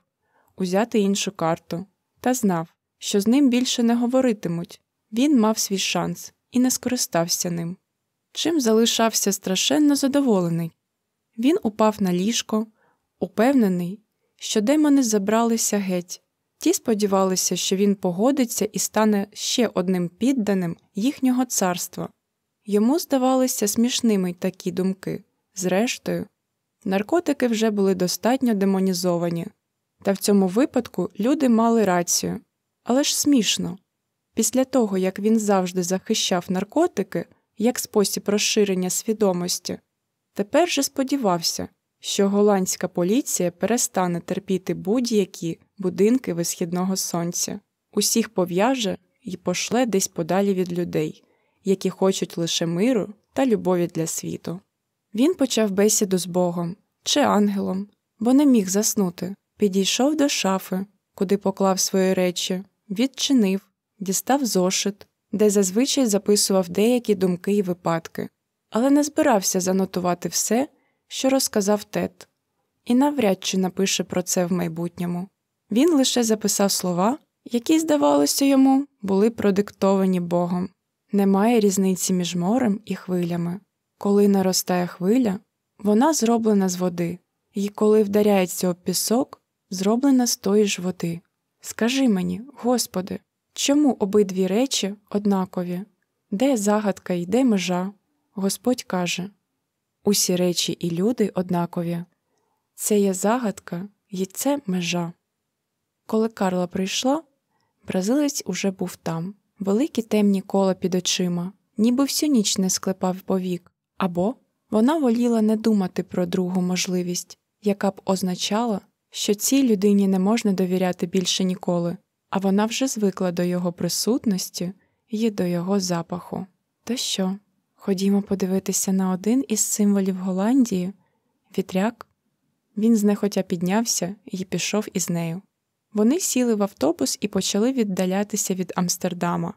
узяти іншу карту, та знав, що з ним більше не говоритимуть. Він мав свій шанс і не скористався ним. Чим залишався страшенно задоволений. Він упав на ліжко, упевнений, що демони забралися геть. Ті сподівалися, що він погодиться і стане ще одним підданим їхнього царства. Йому здавалися смішними такі думки. Зрештою, наркотики вже були достатньо демонізовані, та в цьому випадку люди мали рацію. Але ж смішно. Після того, як він завжди захищав наркотики як спосіб розширення свідомості, тепер же сподівався, що голландська поліція перестане терпіти будь-які будинки висхідного сонця, усіх пов'яже і пошле десь подалі від людей, які хочуть лише миру та любові для світу. Він почав бесіду з Богом чи ангелом, бо не міг заснути. Підійшов до шафи, куди поклав свої речі, відчинив, дістав зошит, де зазвичай записував деякі думки і випадки, але не збирався занотувати все, що розказав тет, і навряд чи напише про це в майбутньому. Він лише записав слова, які, здавалося йому, були продиктовані Богом. Немає різниці між морем і хвилями. Коли наростає хвиля, вона зроблена з води, і коли вдаряється об пісок, зроблена з тої ж води. Скажи мені, Господи, чому обидві речі однакові? Де загадка і де межа? Господь каже Усі речі і люди однакові. Це є загадка і це межа. Коли Карла прийшла, бразилець уже був там, великі темні кола під очима, ніби всю ніч не склепав повік, або вона воліла не думати про другу можливість, яка б означала, що цій людині не можна довіряти більше ніколи, а вона вже звикла до його присутності і до його запаху. То що? Ходімо подивитися на один із символів Голландії вітряк. Він знехотя піднявся і пішов із нею. Вони сіли в автобус і почали віддалятися від Амстердама.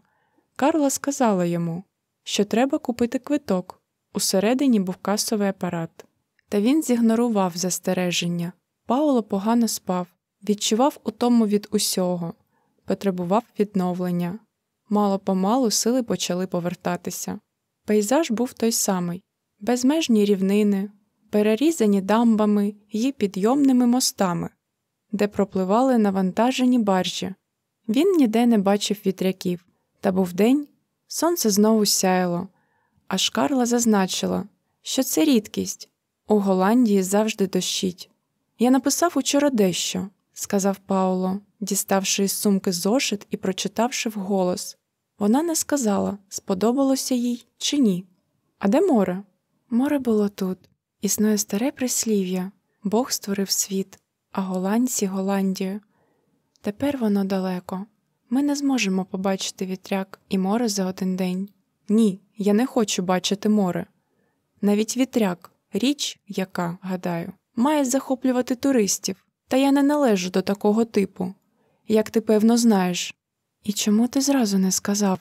Карла сказала йому, що треба купити квиток. Усередині був касовий апарат. Та він зігнорував застереження. Пауло погано спав, відчував утому від усього, потребував відновлення. Мало помалу сили почали повертатися. Пейзаж був той самий безмежні рівнини, перерізані дамбами й підйомними мостами, де пропливали навантажені баржі. Він ніде не бачив вітряків, та був день, сонце знову сяяло, аж Карла зазначила, що це рідкість у Голландії завжди дощить. Я написав учора дещо, сказав Пауло, діставши із сумки зошит і прочитавши вголос. Вона не сказала, сподобалося їй чи ні. А де море? Море було тут. Існує старе прислів'я Бог створив світ, а голландці Голландію. Тепер воно далеко. Ми не зможемо побачити вітряк і море за один день. Ні, я не хочу бачити море. Навіть вітряк, річ, яка, гадаю, має захоплювати туристів, та я не належу до такого типу, як ти певно знаєш. І чому ти зразу не сказав?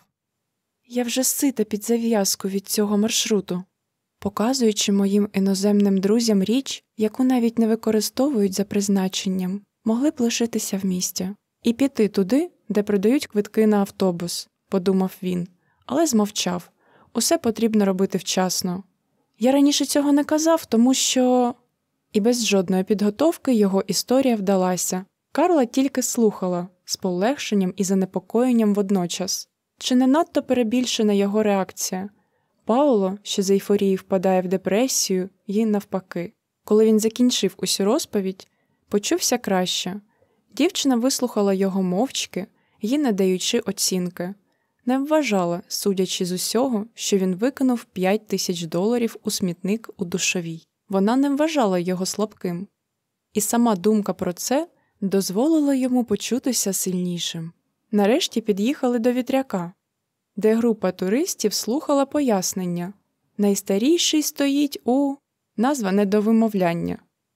Я вже сита під зав'язку від цього маршруту, показуючи моїм іноземним друзям річ, яку навіть не використовують за призначенням, могли б лишитися в місті і піти туди, де продають квитки на автобус, подумав він, але змовчав усе потрібно робити вчасно. Я раніше цього не казав, тому що. І без жодної підготовки його історія вдалася. Карла тільки слухала з полегшенням і занепокоєнням водночас. Чи не надто перебільшена його реакція? Пауло, що з ейфорії впадає в депресію, їй навпаки. Коли він закінчив усю розповідь, почувся краще. Дівчина вислухала його мовчки, їй надаючи оцінки, не вважала, судячи з усього, що він викинув 5 тисяч доларів у смітник у душовій. Вона не вважала його слабким, і сама думка про це дозволила йому почутися сильнішим. Нарешті під'їхали до вітряка, де група туристів слухала пояснення найстаріший стоїть у назва не до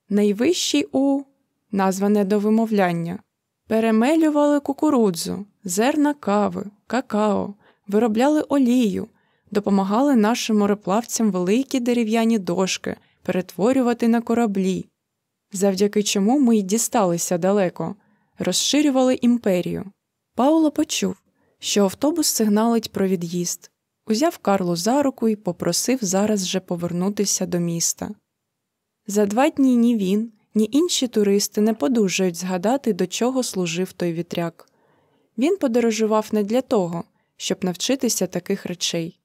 найвищий у назва не до вимовляння. Перемелювали кукурудзу, зерна кави, какао, виробляли олію, допомагали нашим мореплавцям великі дерев'яні дошки перетворювати на кораблі, завдяки чому ми й дісталися далеко, розширювали імперію. Пауло почув, що автобус сигналить про від'їзд, узяв Карлу за руку і попросив зараз же повернутися до міста. За два дні ні він, ні інші туристи не подужають згадати, до чого служив той вітряк. Він подорожував не для того, щоб навчитися таких речей.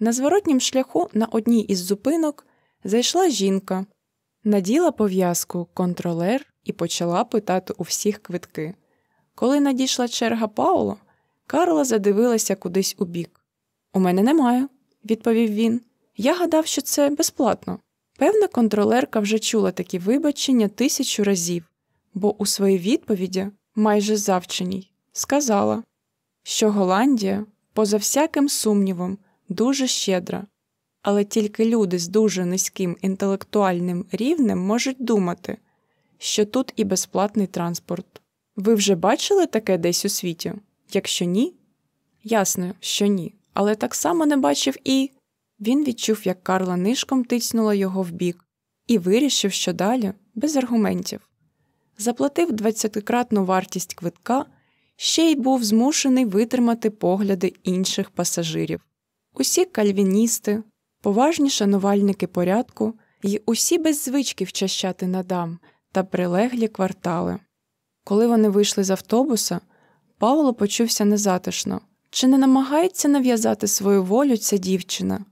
На зворотнім шляху на одній із зупинок зайшла жінка, наділа пов'язку контролер і почала питати у всіх квитки. Коли надійшла черга Пауло, Карла задивилася кудись у бік. У мене немає, відповів він. Я гадав, що це безплатно. Певна контролерка вже чула такі вибачення тисячу разів, бо у своїй відповіді, майже завченій, сказала, що Голландія, поза всяким сумнівом, дуже щедра, але тільки люди з дуже низьким інтелектуальним рівнем можуть думати, що тут і безплатний транспорт. Ви вже бачили таке десь у світі? Якщо ні, ясно, що ні, але так само не бачив і. Він відчув, як Карла нишком тицнула його в бік, і вирішив, що далі, без аргументів. Заплатив двадцятикратну вартість квитка, ще й був змушений витримати погляди інших пасажирів. Усі кальвіністи, поважні шанувальники порядку і усі без звички вчащати на дам та прилеглі квартали. Коли вони вийшли з автобуса, Павло почувся незатишно. Чи не намагається нав'язати свою волю ця дівчина?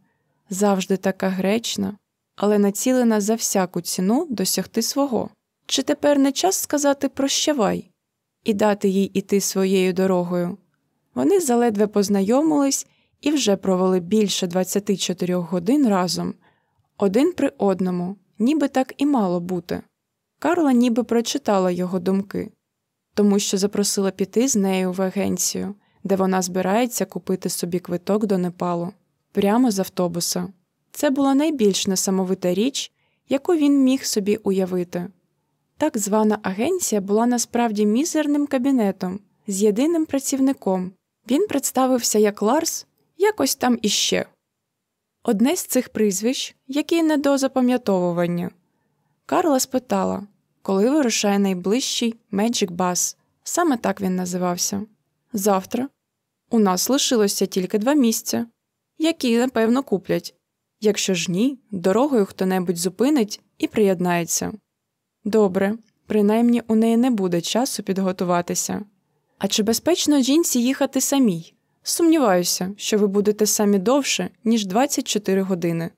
Завжди така гречна, але націлена за всяку ціну досягти свого. Чи тепер не час сказати прощавай і дати їй іти своєю дорогою? Вони заледве познайомились і вже провели більше 24 годин разом, один при одному, ніби так і мало бути. Карла ніби прочитала його думки, тому що запросила піти з нею в агенцію, де вона збирається купити собі квиток до Непалу прямо з автобуса. Це була найбільш несамовита річ, яку він міг собі уявити. Так звана агенція була насправді мізерним кабінетом з єдиним працівником. Він представився як Ларс, якось там іще. Одне з цих прізвищ, які не до запам'ятовування. Карла спитала, коли вирушає найближчий Magic Bus. Саме так він називався. Завтра. У нас лишилося тільки два місця які, напевно, куплять. Якщо ж ні, дорогою хто небудь зупинить і приєднається. Добре, принаймні у неї не буде часу підготуватися. А чи безпечно жінці їхати самій? Сумніваюся, що ви будете самі довше, ніж 24 години.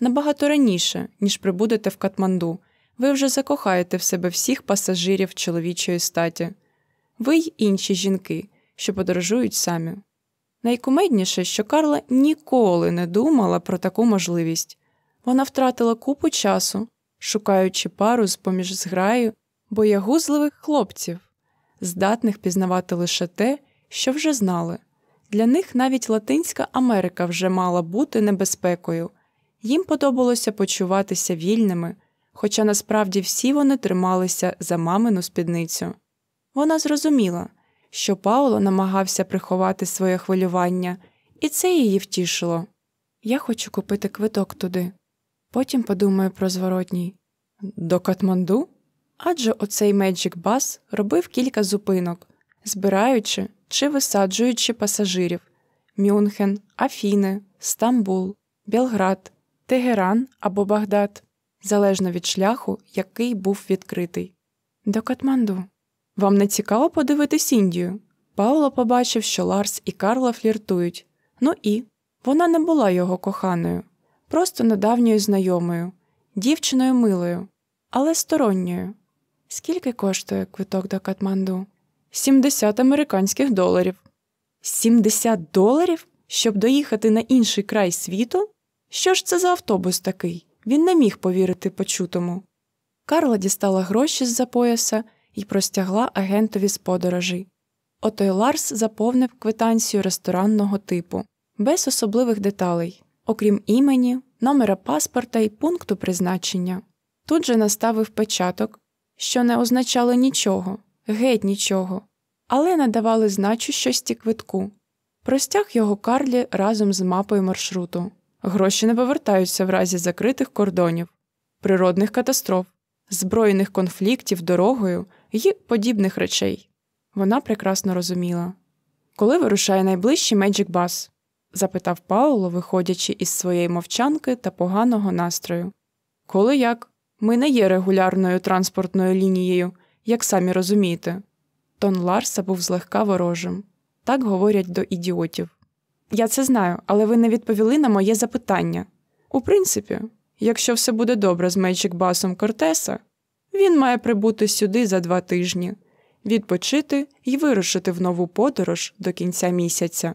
Набагато раніше, ніж прибудете в Катманду, ви вже закохаєте в себе всіх пасажирів чоловічої статі, ви й інші жінки, що подорожують самі. Найкумедніше, що Карла ніколи не думала про таку можливість. Вона втратила купу часу, шукаючи пару з поміж зграю боягузливих хлопців, здатних пізнавати лише те, що вже знали. Для них навіть Латинська Америка вже мала бути небезпекою, їм подобалося почуватися вільними, хоча насправді всі вони трималися за мамину спідницю. Вона зрозуміла що Пауло намагався приховати своє хвилювання, і це її втішило. Я хочу купити квиток туди. Потім подумаю про зворотній до Катманду? Адже оцей Magic Bus робив кілька зупинок, збираючи чи висаджуючи пасажирів Мюнхен, Афіни, Стамбул, Белград, Тегеран або Багдад, залежно від шляху, який був відкритий. До Катманду. Вам не цікаво подивитись Індію? Пауло побачив, що Ларс і Карла фліртують. Ну і вона не була його коханою, просто недавньою знайомою, дівчиною милою, але сторонньою. Скільки коштує квиток до Катманду? 70 американських доларів. 70 доларів? Щоб доїхати на інший край світу? Що ж це за автобус такий? Він не міг повірити почутому. Карла дістала гроші з за пояса і простягла агентові з подорожей. Отой Ларс заповнив квитанцію ресторанного типу, без особливих деталей, окрім імені, номера паспорта і пункту призначення. Тут же наставив печаток, що не означало нічого, геть нічого, але надавали значущості квитку. Простяг його Карлі разом з мапою маршруту. Гроші не повертаються в разі закритих кордонів, природних катастроф, збройних конфліктів дорогою і подібних речей. Вона прекрасно розуміла. Коли вирушає найближчий Magic Bus? запитав Пауло, виходячи із своєї мовчанки та поганого настрою. Коли як? Ми не є регулярною транспортною лінією, як самі розумієте. Тон Ларса був злегка ворожим. Так говорять до ідіотів. Я це знаю, але ви не відповіли на моє запитання. У принципі, якщо все буде добре з Magic Басом Кортеса, він має прибути сюди за два тижні, відпочити і вирушити в нову подорож до кінця місяця.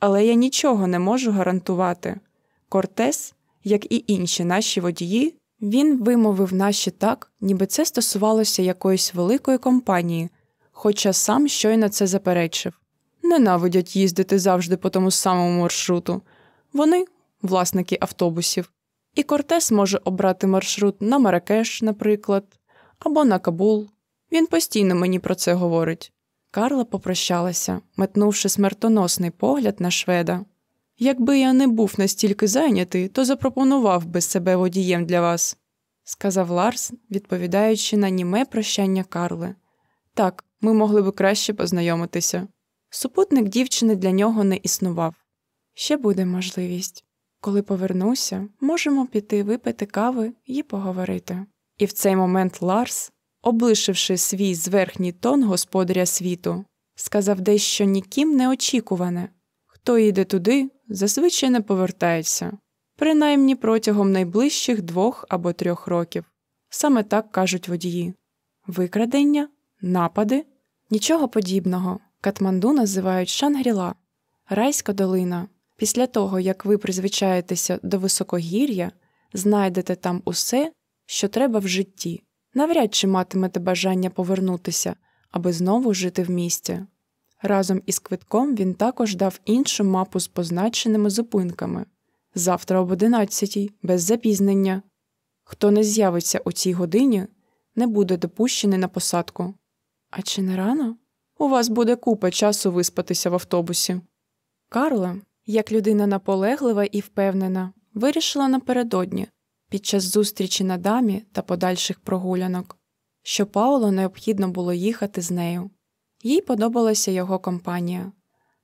Але я нічого не можу гарантувати. Кортес, як і інші наші водії, він вимовив наші так, ніби це стосувалося якоїсь великої компанії, хоча сам щойно це заперечив. Ненавидять їздити завжди по тому самому маршруту. Вони власники автобусів. І Кортес може обрати маршрут на Маракеш, наприклад, або на Кабул. Він постійно мені про це говорить. Карла попрощалася, метнувши смертоносний погляд на шведа. Якби я не був настільки зайнятий, то запропонував би себе водієм для вас, сказав Ларс, відповідаючи на німе прощання Карли. Так, ми могли би краще познайомитися. Супутник дівчини для нього не існував. Ще буде можливість. Коли повернуся, можемо піти випити кави і поговорити. І в цей момент Ларс, облишивши свій зверхній тон господаря світу, сказав дещо ніким неочікуване хто йде туди, зазвичай не повертається, принаймні протягом найближчих двох або трьох років. Саме так кажуть водії викрадення, напади, нічого подібного. Катманду називають Шангріла, райська долина. Після того, як ви призвичаєтеся до високогір'я, знайдете там усе, що треба в житті, навряд чи матимете бажання повернутися, аби знову жити в місті. Разом із квитком він також дав іншу мапу з позначеними зупинками завтра об одинадцятій, без запізнення. Хто не з'явиться у цій годині, не буде допущений на посадку. А чи не рано? У вас буде купа часу виспатися в автобусі. Карла, як людина наполеглива і впевнена, вирішила напередодні, під час зустрічі на дамі та подальших прогулянок, що Пауло необхідно було їхати з нею. Їй подобалася його компанія.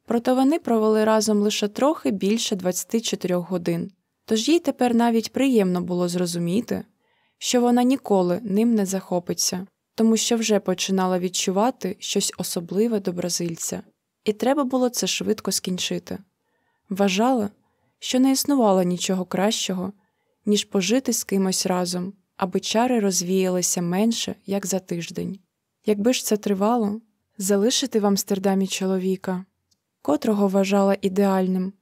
Проте вони провели разом лише трохи більше 24 годин, тож їй тепер навіть приємно було зрозуміти, що вона ніколи ним не захопиться, тому що вже починала відчувати щось особливе до бразильця, і треба було це швидко скінчити. Вважала, що не існувало нічого кращого, ніж пожити з кимось разом, аби чари розвіялися менше, як за тиждень. Якби ж це тривало, залишити в Амстердамі чоловіка, котрого вважала ідеальним,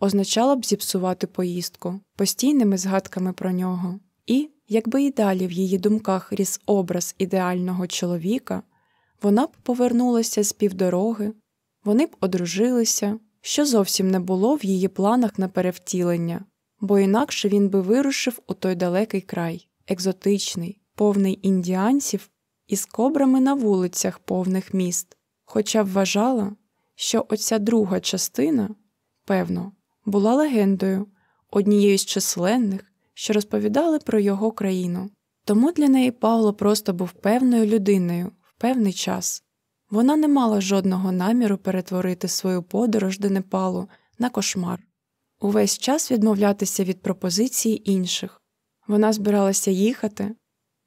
означало б зіпсувати поїздку постійними згадками про нього, і, якби і далі в її думках ріс образ ідеального чоловіка, вона б повернулася з півдороги, вони б одружилися, що зовсім не було в її планах на перевтілення, бо інакше він би вирушив у той далекий край, екзотичний, повний індіанців із кобрами на вулицях повних міст, хоча вважала, що оця друга частина, певно, була легендою, однією з численних, що розповідали про його країну. Тому для неї Павло просто був певною людиною в певний час. Вона не мала жодного наміру перетворити свою подорож до Непалу на кошмар. увесь час відмовлятися від пропозиції інших. Вона збиралася їхати,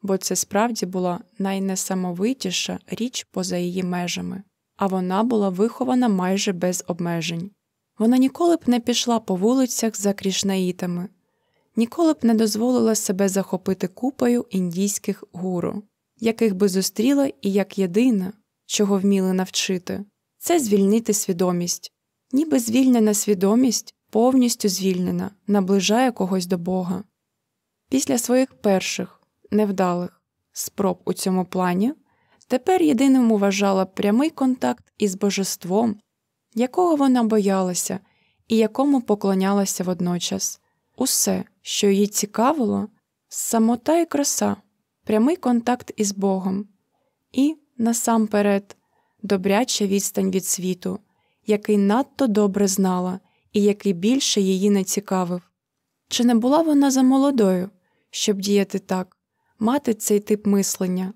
бо це справді була найнесамовитіша річ поза її межами, а вона була вихована майже без обмежень. Вона ніколи б не пішла по вулицях за крішнаїтами, ніколи б не дозволила себе захопити купою індійських гуру, яких би зустріла і як єдина, чого вміли навчити, це звільнити свідомість, ніби звільнена свідомість, повністю звільнена, наближає когось до Бога. Після своїх перших невдалих спроб у цьому плані тепер єдиним вважала прямий контакт із божеством, якого вона боялася і якому поклонялася водночас. Усе, що її цікавило, самота і краса, прямий контакт із Богом, і, насамперед, добряча відстань від світу, який надто добре знала і який більше її не цікавив. Чи не була вона за молодою, щоб діяти так, мати цей тип мислення?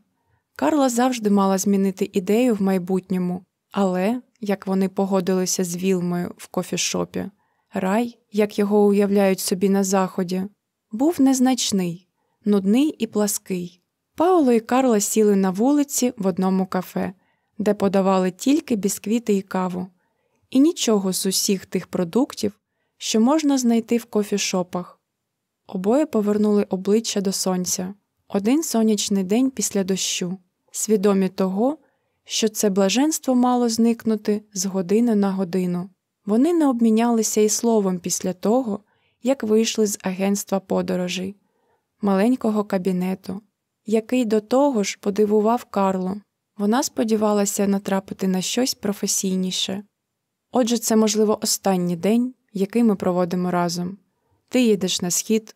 Карла завжди мала змінити ідею в майбутньому, але, як вони погодилися з Вілмою в кофішопі, рай, як його уявляють собі на заході, був незначний, нудний і плаский. Пауло і Карла сіли на вулиці в одному кафе, де подавали тільки бісквіти і каву, і нічого з усіх тих продуктів, що можна знайти в кофішопах. Обоє повернули обличчя до сонця один сонячний день після дощу, свідомі того, що це блаженство мало зникнути з години на годину. Вони не обмінялися і словом після того, як вийшли з агентства подорожей, маленького кабінету, який до того ж подивував Карло. Вона сподівалася натрапити на щось професійніше. Отже, це, можливо, останній день, який ми проводимо разом. Ти їдеш на схід,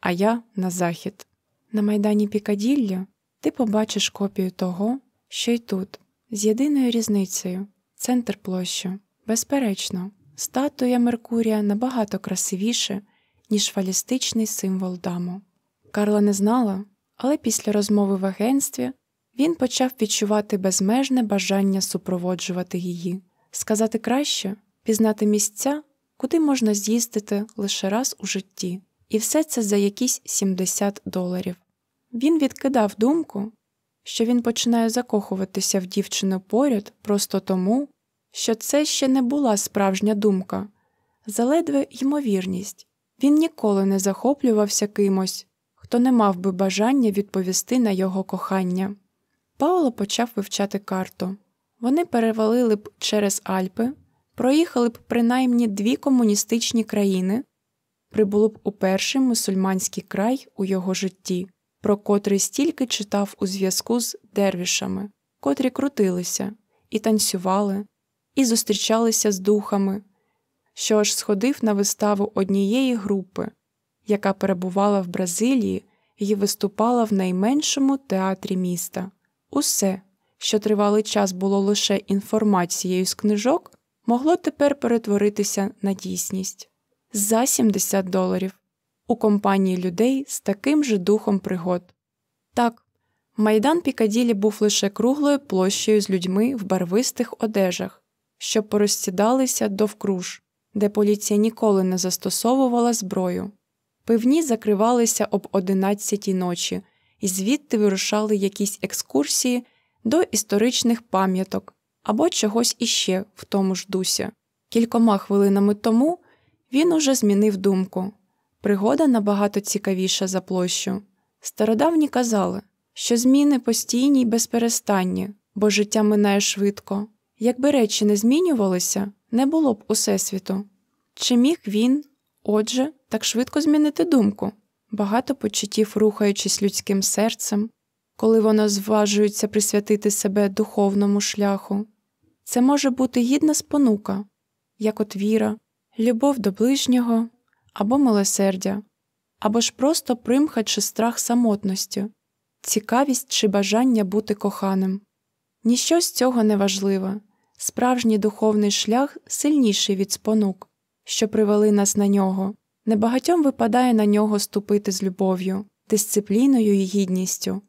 а я на захід. На майдані Пікаділля ти побачиш копію того, що й тут, з єдиною різницею центр площі. Безперечно, статуя Меркурія набагато красивіше, ніж фалістичний символ даму. Карла не знала, але після розмови в агентстві він почав відчувати безмежне бажання супроводжувати її, сказати краще, пізнати місця, куди можна з'їздити лише раз у житті, і все це за якісь 70 доларів. Він відкидав думку, що він починає закохуватися в дівчину поряд просто тому, що це ще не була справжня думка, заледве ймовірність. Він ніколи не захоплювався кимось, хто не мав би бажання відповісти на його кохання. Пауло почав вивчати карту. Вони перевалили б через Альпи, проїхали б принаймні дві комуністичні країни, прибули б у перший мусульманський край у його житті, про котрий стільки читав у зв'язку з дервішами, котрі крутилися і танцювали, і зустрічалися з духами, що аж сходив на виставу однієї групи, яка перебувала в Бразилії і виступала в найменшому театрі міста. Усе, що тривалий час було лише інформацією з книжок, могло тепер перетворитися на дійсність за 70 доларів у компанії людей з таким же духом пригод. Так, майдан Пікаділі був лише круглою площею з людьми в барвистих одежах, що порозсідалися довкруж, де поліція ніколи не застосовувала зброю. Пивні закривалися об одинадцятій ночі, і звідти вирушали якісь екскурсії до історичних пам'яток або чогось іще в тому ж дусі. Кількома хвилинами тому він уже змінив думку. Пригода набагато цікавіша за площу. Стародавні казали, що зміни постійні й безперестанні, бо життя минає швидко. Якби речі не змінювалися, не було б усесвіту. Чи міг він, отже, так швидко змінити думку? Багато почуттів, рухаючись людським серцем, коли воно зважується присвятити себе духовному шляху. Це може бути гідна спонука, як от віра, любов до ближнього або милосердя, або ж просто примха чи страх самотності, цікавість чи бажання бути коханим. Ніщо з цього не важливе. Справжній духовний шлях сильніший від спонук, що привели нас на нього. Небагатьом випадає на нього ступити з любов'ю, дисципліною і гідністю.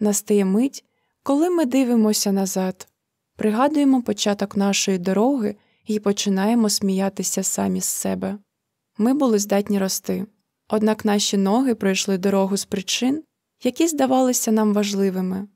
Настає мить, коли ми дивимося назад, пригадуємо початок нашої дороги і починаємо сміятися самі з себе. Ми були здатні рости, однак наші ноги пройшли дорогу з причин, які здавалися нам важливими,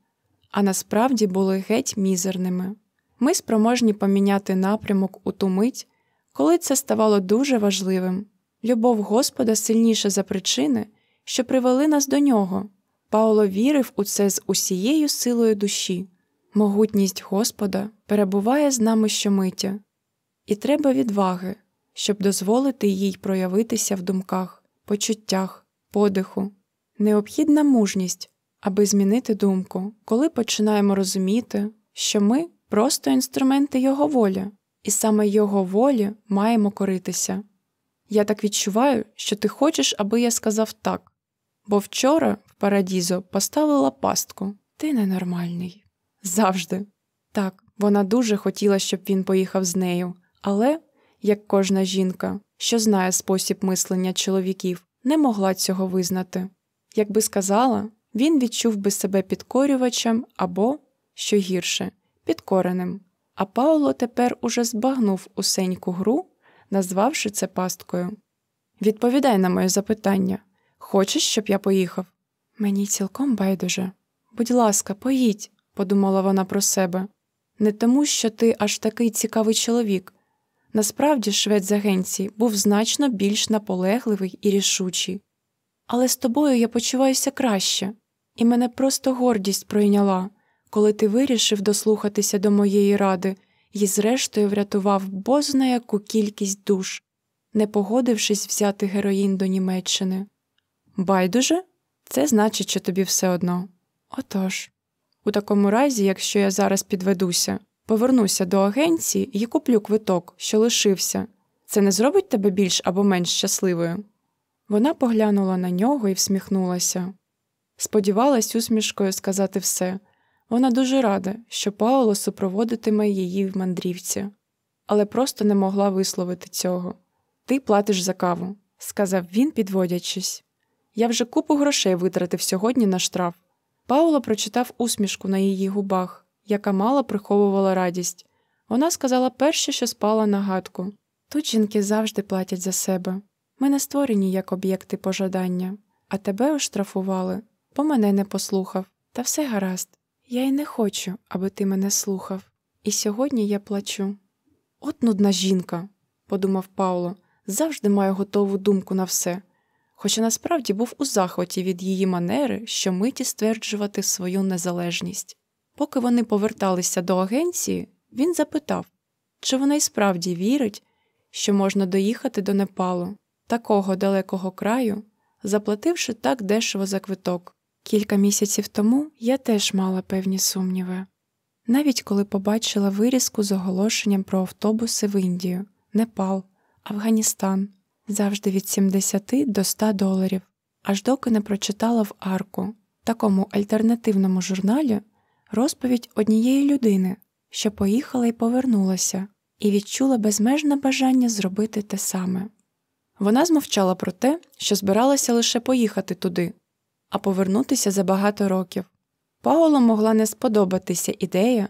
а насправді були геть мізерними. Ми спроможні поміняти напрямок у ту мить, коли це ставало дуже важливим. Любов Господа сильніша за причини, що привели нас до нього. Пауло вірив у це з усією силою душі. Могутність Господа перебуває з нами щомиття, і треба відваги, щоб дозволити їй проявитися в думках, почуттях, подиху, необхідна мужність, аби змінити думку, коли починаємо розуміти, що ми просто інструменти Його волі, і саме Його волі маємо коритися. Я так відчуваю, що ти хочеш, аби я сказав так, бо вчора в Парадізо поставила пастку. Ти ненормальний. Завжди. Так, вона дуже хотіла, щоб він поїхав з нею, але, як кожна жінка, що знає спосіб мислення чоловіків, не могла цього визнати. Якби сказала, він відчув би себе підкорювачем або, що гірше, підкореним. А Пауло тепер уже збагнув усеньку гру, назвавши це пасткою. Відповідай на моє запитання хочеш, щоб я поїхав? Мені цілком байдуже. Будь ласка, поїдь, подумала вона про себе. Не тому, що ти аж такий цікавий чоловік. Насправді, швець з агенції був значно більш наполегливий і рішучий. Але з тобою я почуваюся краще, і мене просто гордість пройняла, коли ти вирішив дослухатися до моєї ради і, зрештою, врятував бозна яку кількість душ, не погодившись взяти героїн до Німеччини. Байдуже, це значить, що тобі все одно. Отож, у такому разі, якщо я зараз підведуся, повернуся до агенції і куплю квиток, що лишився, це не зробить тебе більш або менш щасливою. Вона поглянула на нього і всміхнулася. Сподівалась усмішкою сказати все. Вона дуже рада, що Пауло супроводитиме її в мандрівці, але просто не могла висловити цього. Ти платиш за каву, сказав він, підводячись. Я вже купу грошей витратив сьогодні на штраф. Пауло прочитав усмішку на її губах, яка мало приховувала радість. Вона сказала перше, що спала на гадку. Тут жінки завжди платять за себе. Ми не створені як об'єкти пожадання, а тебе оштрафували, бо мене не послухав. Та все гаразд. Я й не хочу, аби ти мене слухав. І сьогодні я плачу. От нудна жінка, подумав Пауло, завжди має готову думку на все, хоча насправді був у захваті від її манери, що миті стверджувати свою незалежність. Поки вони поверталися до агенції, він запитав, чи вона й справді вірить, що можна доїхати до Непалу, такого далекого краю, заплативши так дешево за квиток. Кілька місяців тому я теж мала певні сумніви. Навіть коли побачила вирізку з оголошенням про автобуси в Індію, Непал, Афганістан завжди від 70 до 100 доларів, аж доки не прочитала в арку, такому альтернативному журналі, розповідь однієї людини, що поїхала і повернулася, і відчула безмежне бажання зробити те саме. Вона змовчала про те, що збиралася лише поїхати туди, а повернутися за багато років. Пауло могла не сподобатися ідея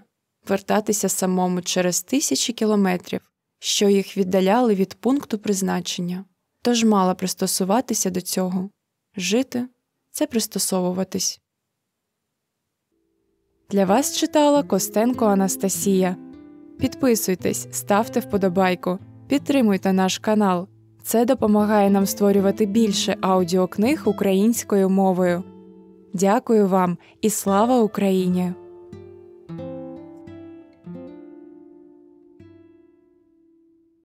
вертатися самому через тисячі кілометрів, що їх віддаляли від пункту призначення, тож мала пристосуватися до цього жити це пристосовуватись. Для вас читала Костенко Анастасія. Підписуйтесь, ставте вподобайку, підтримуйте наш канал. Це допомагає нам створювати більше аудіокниг українською мовою. Дякую вам і слава Україні!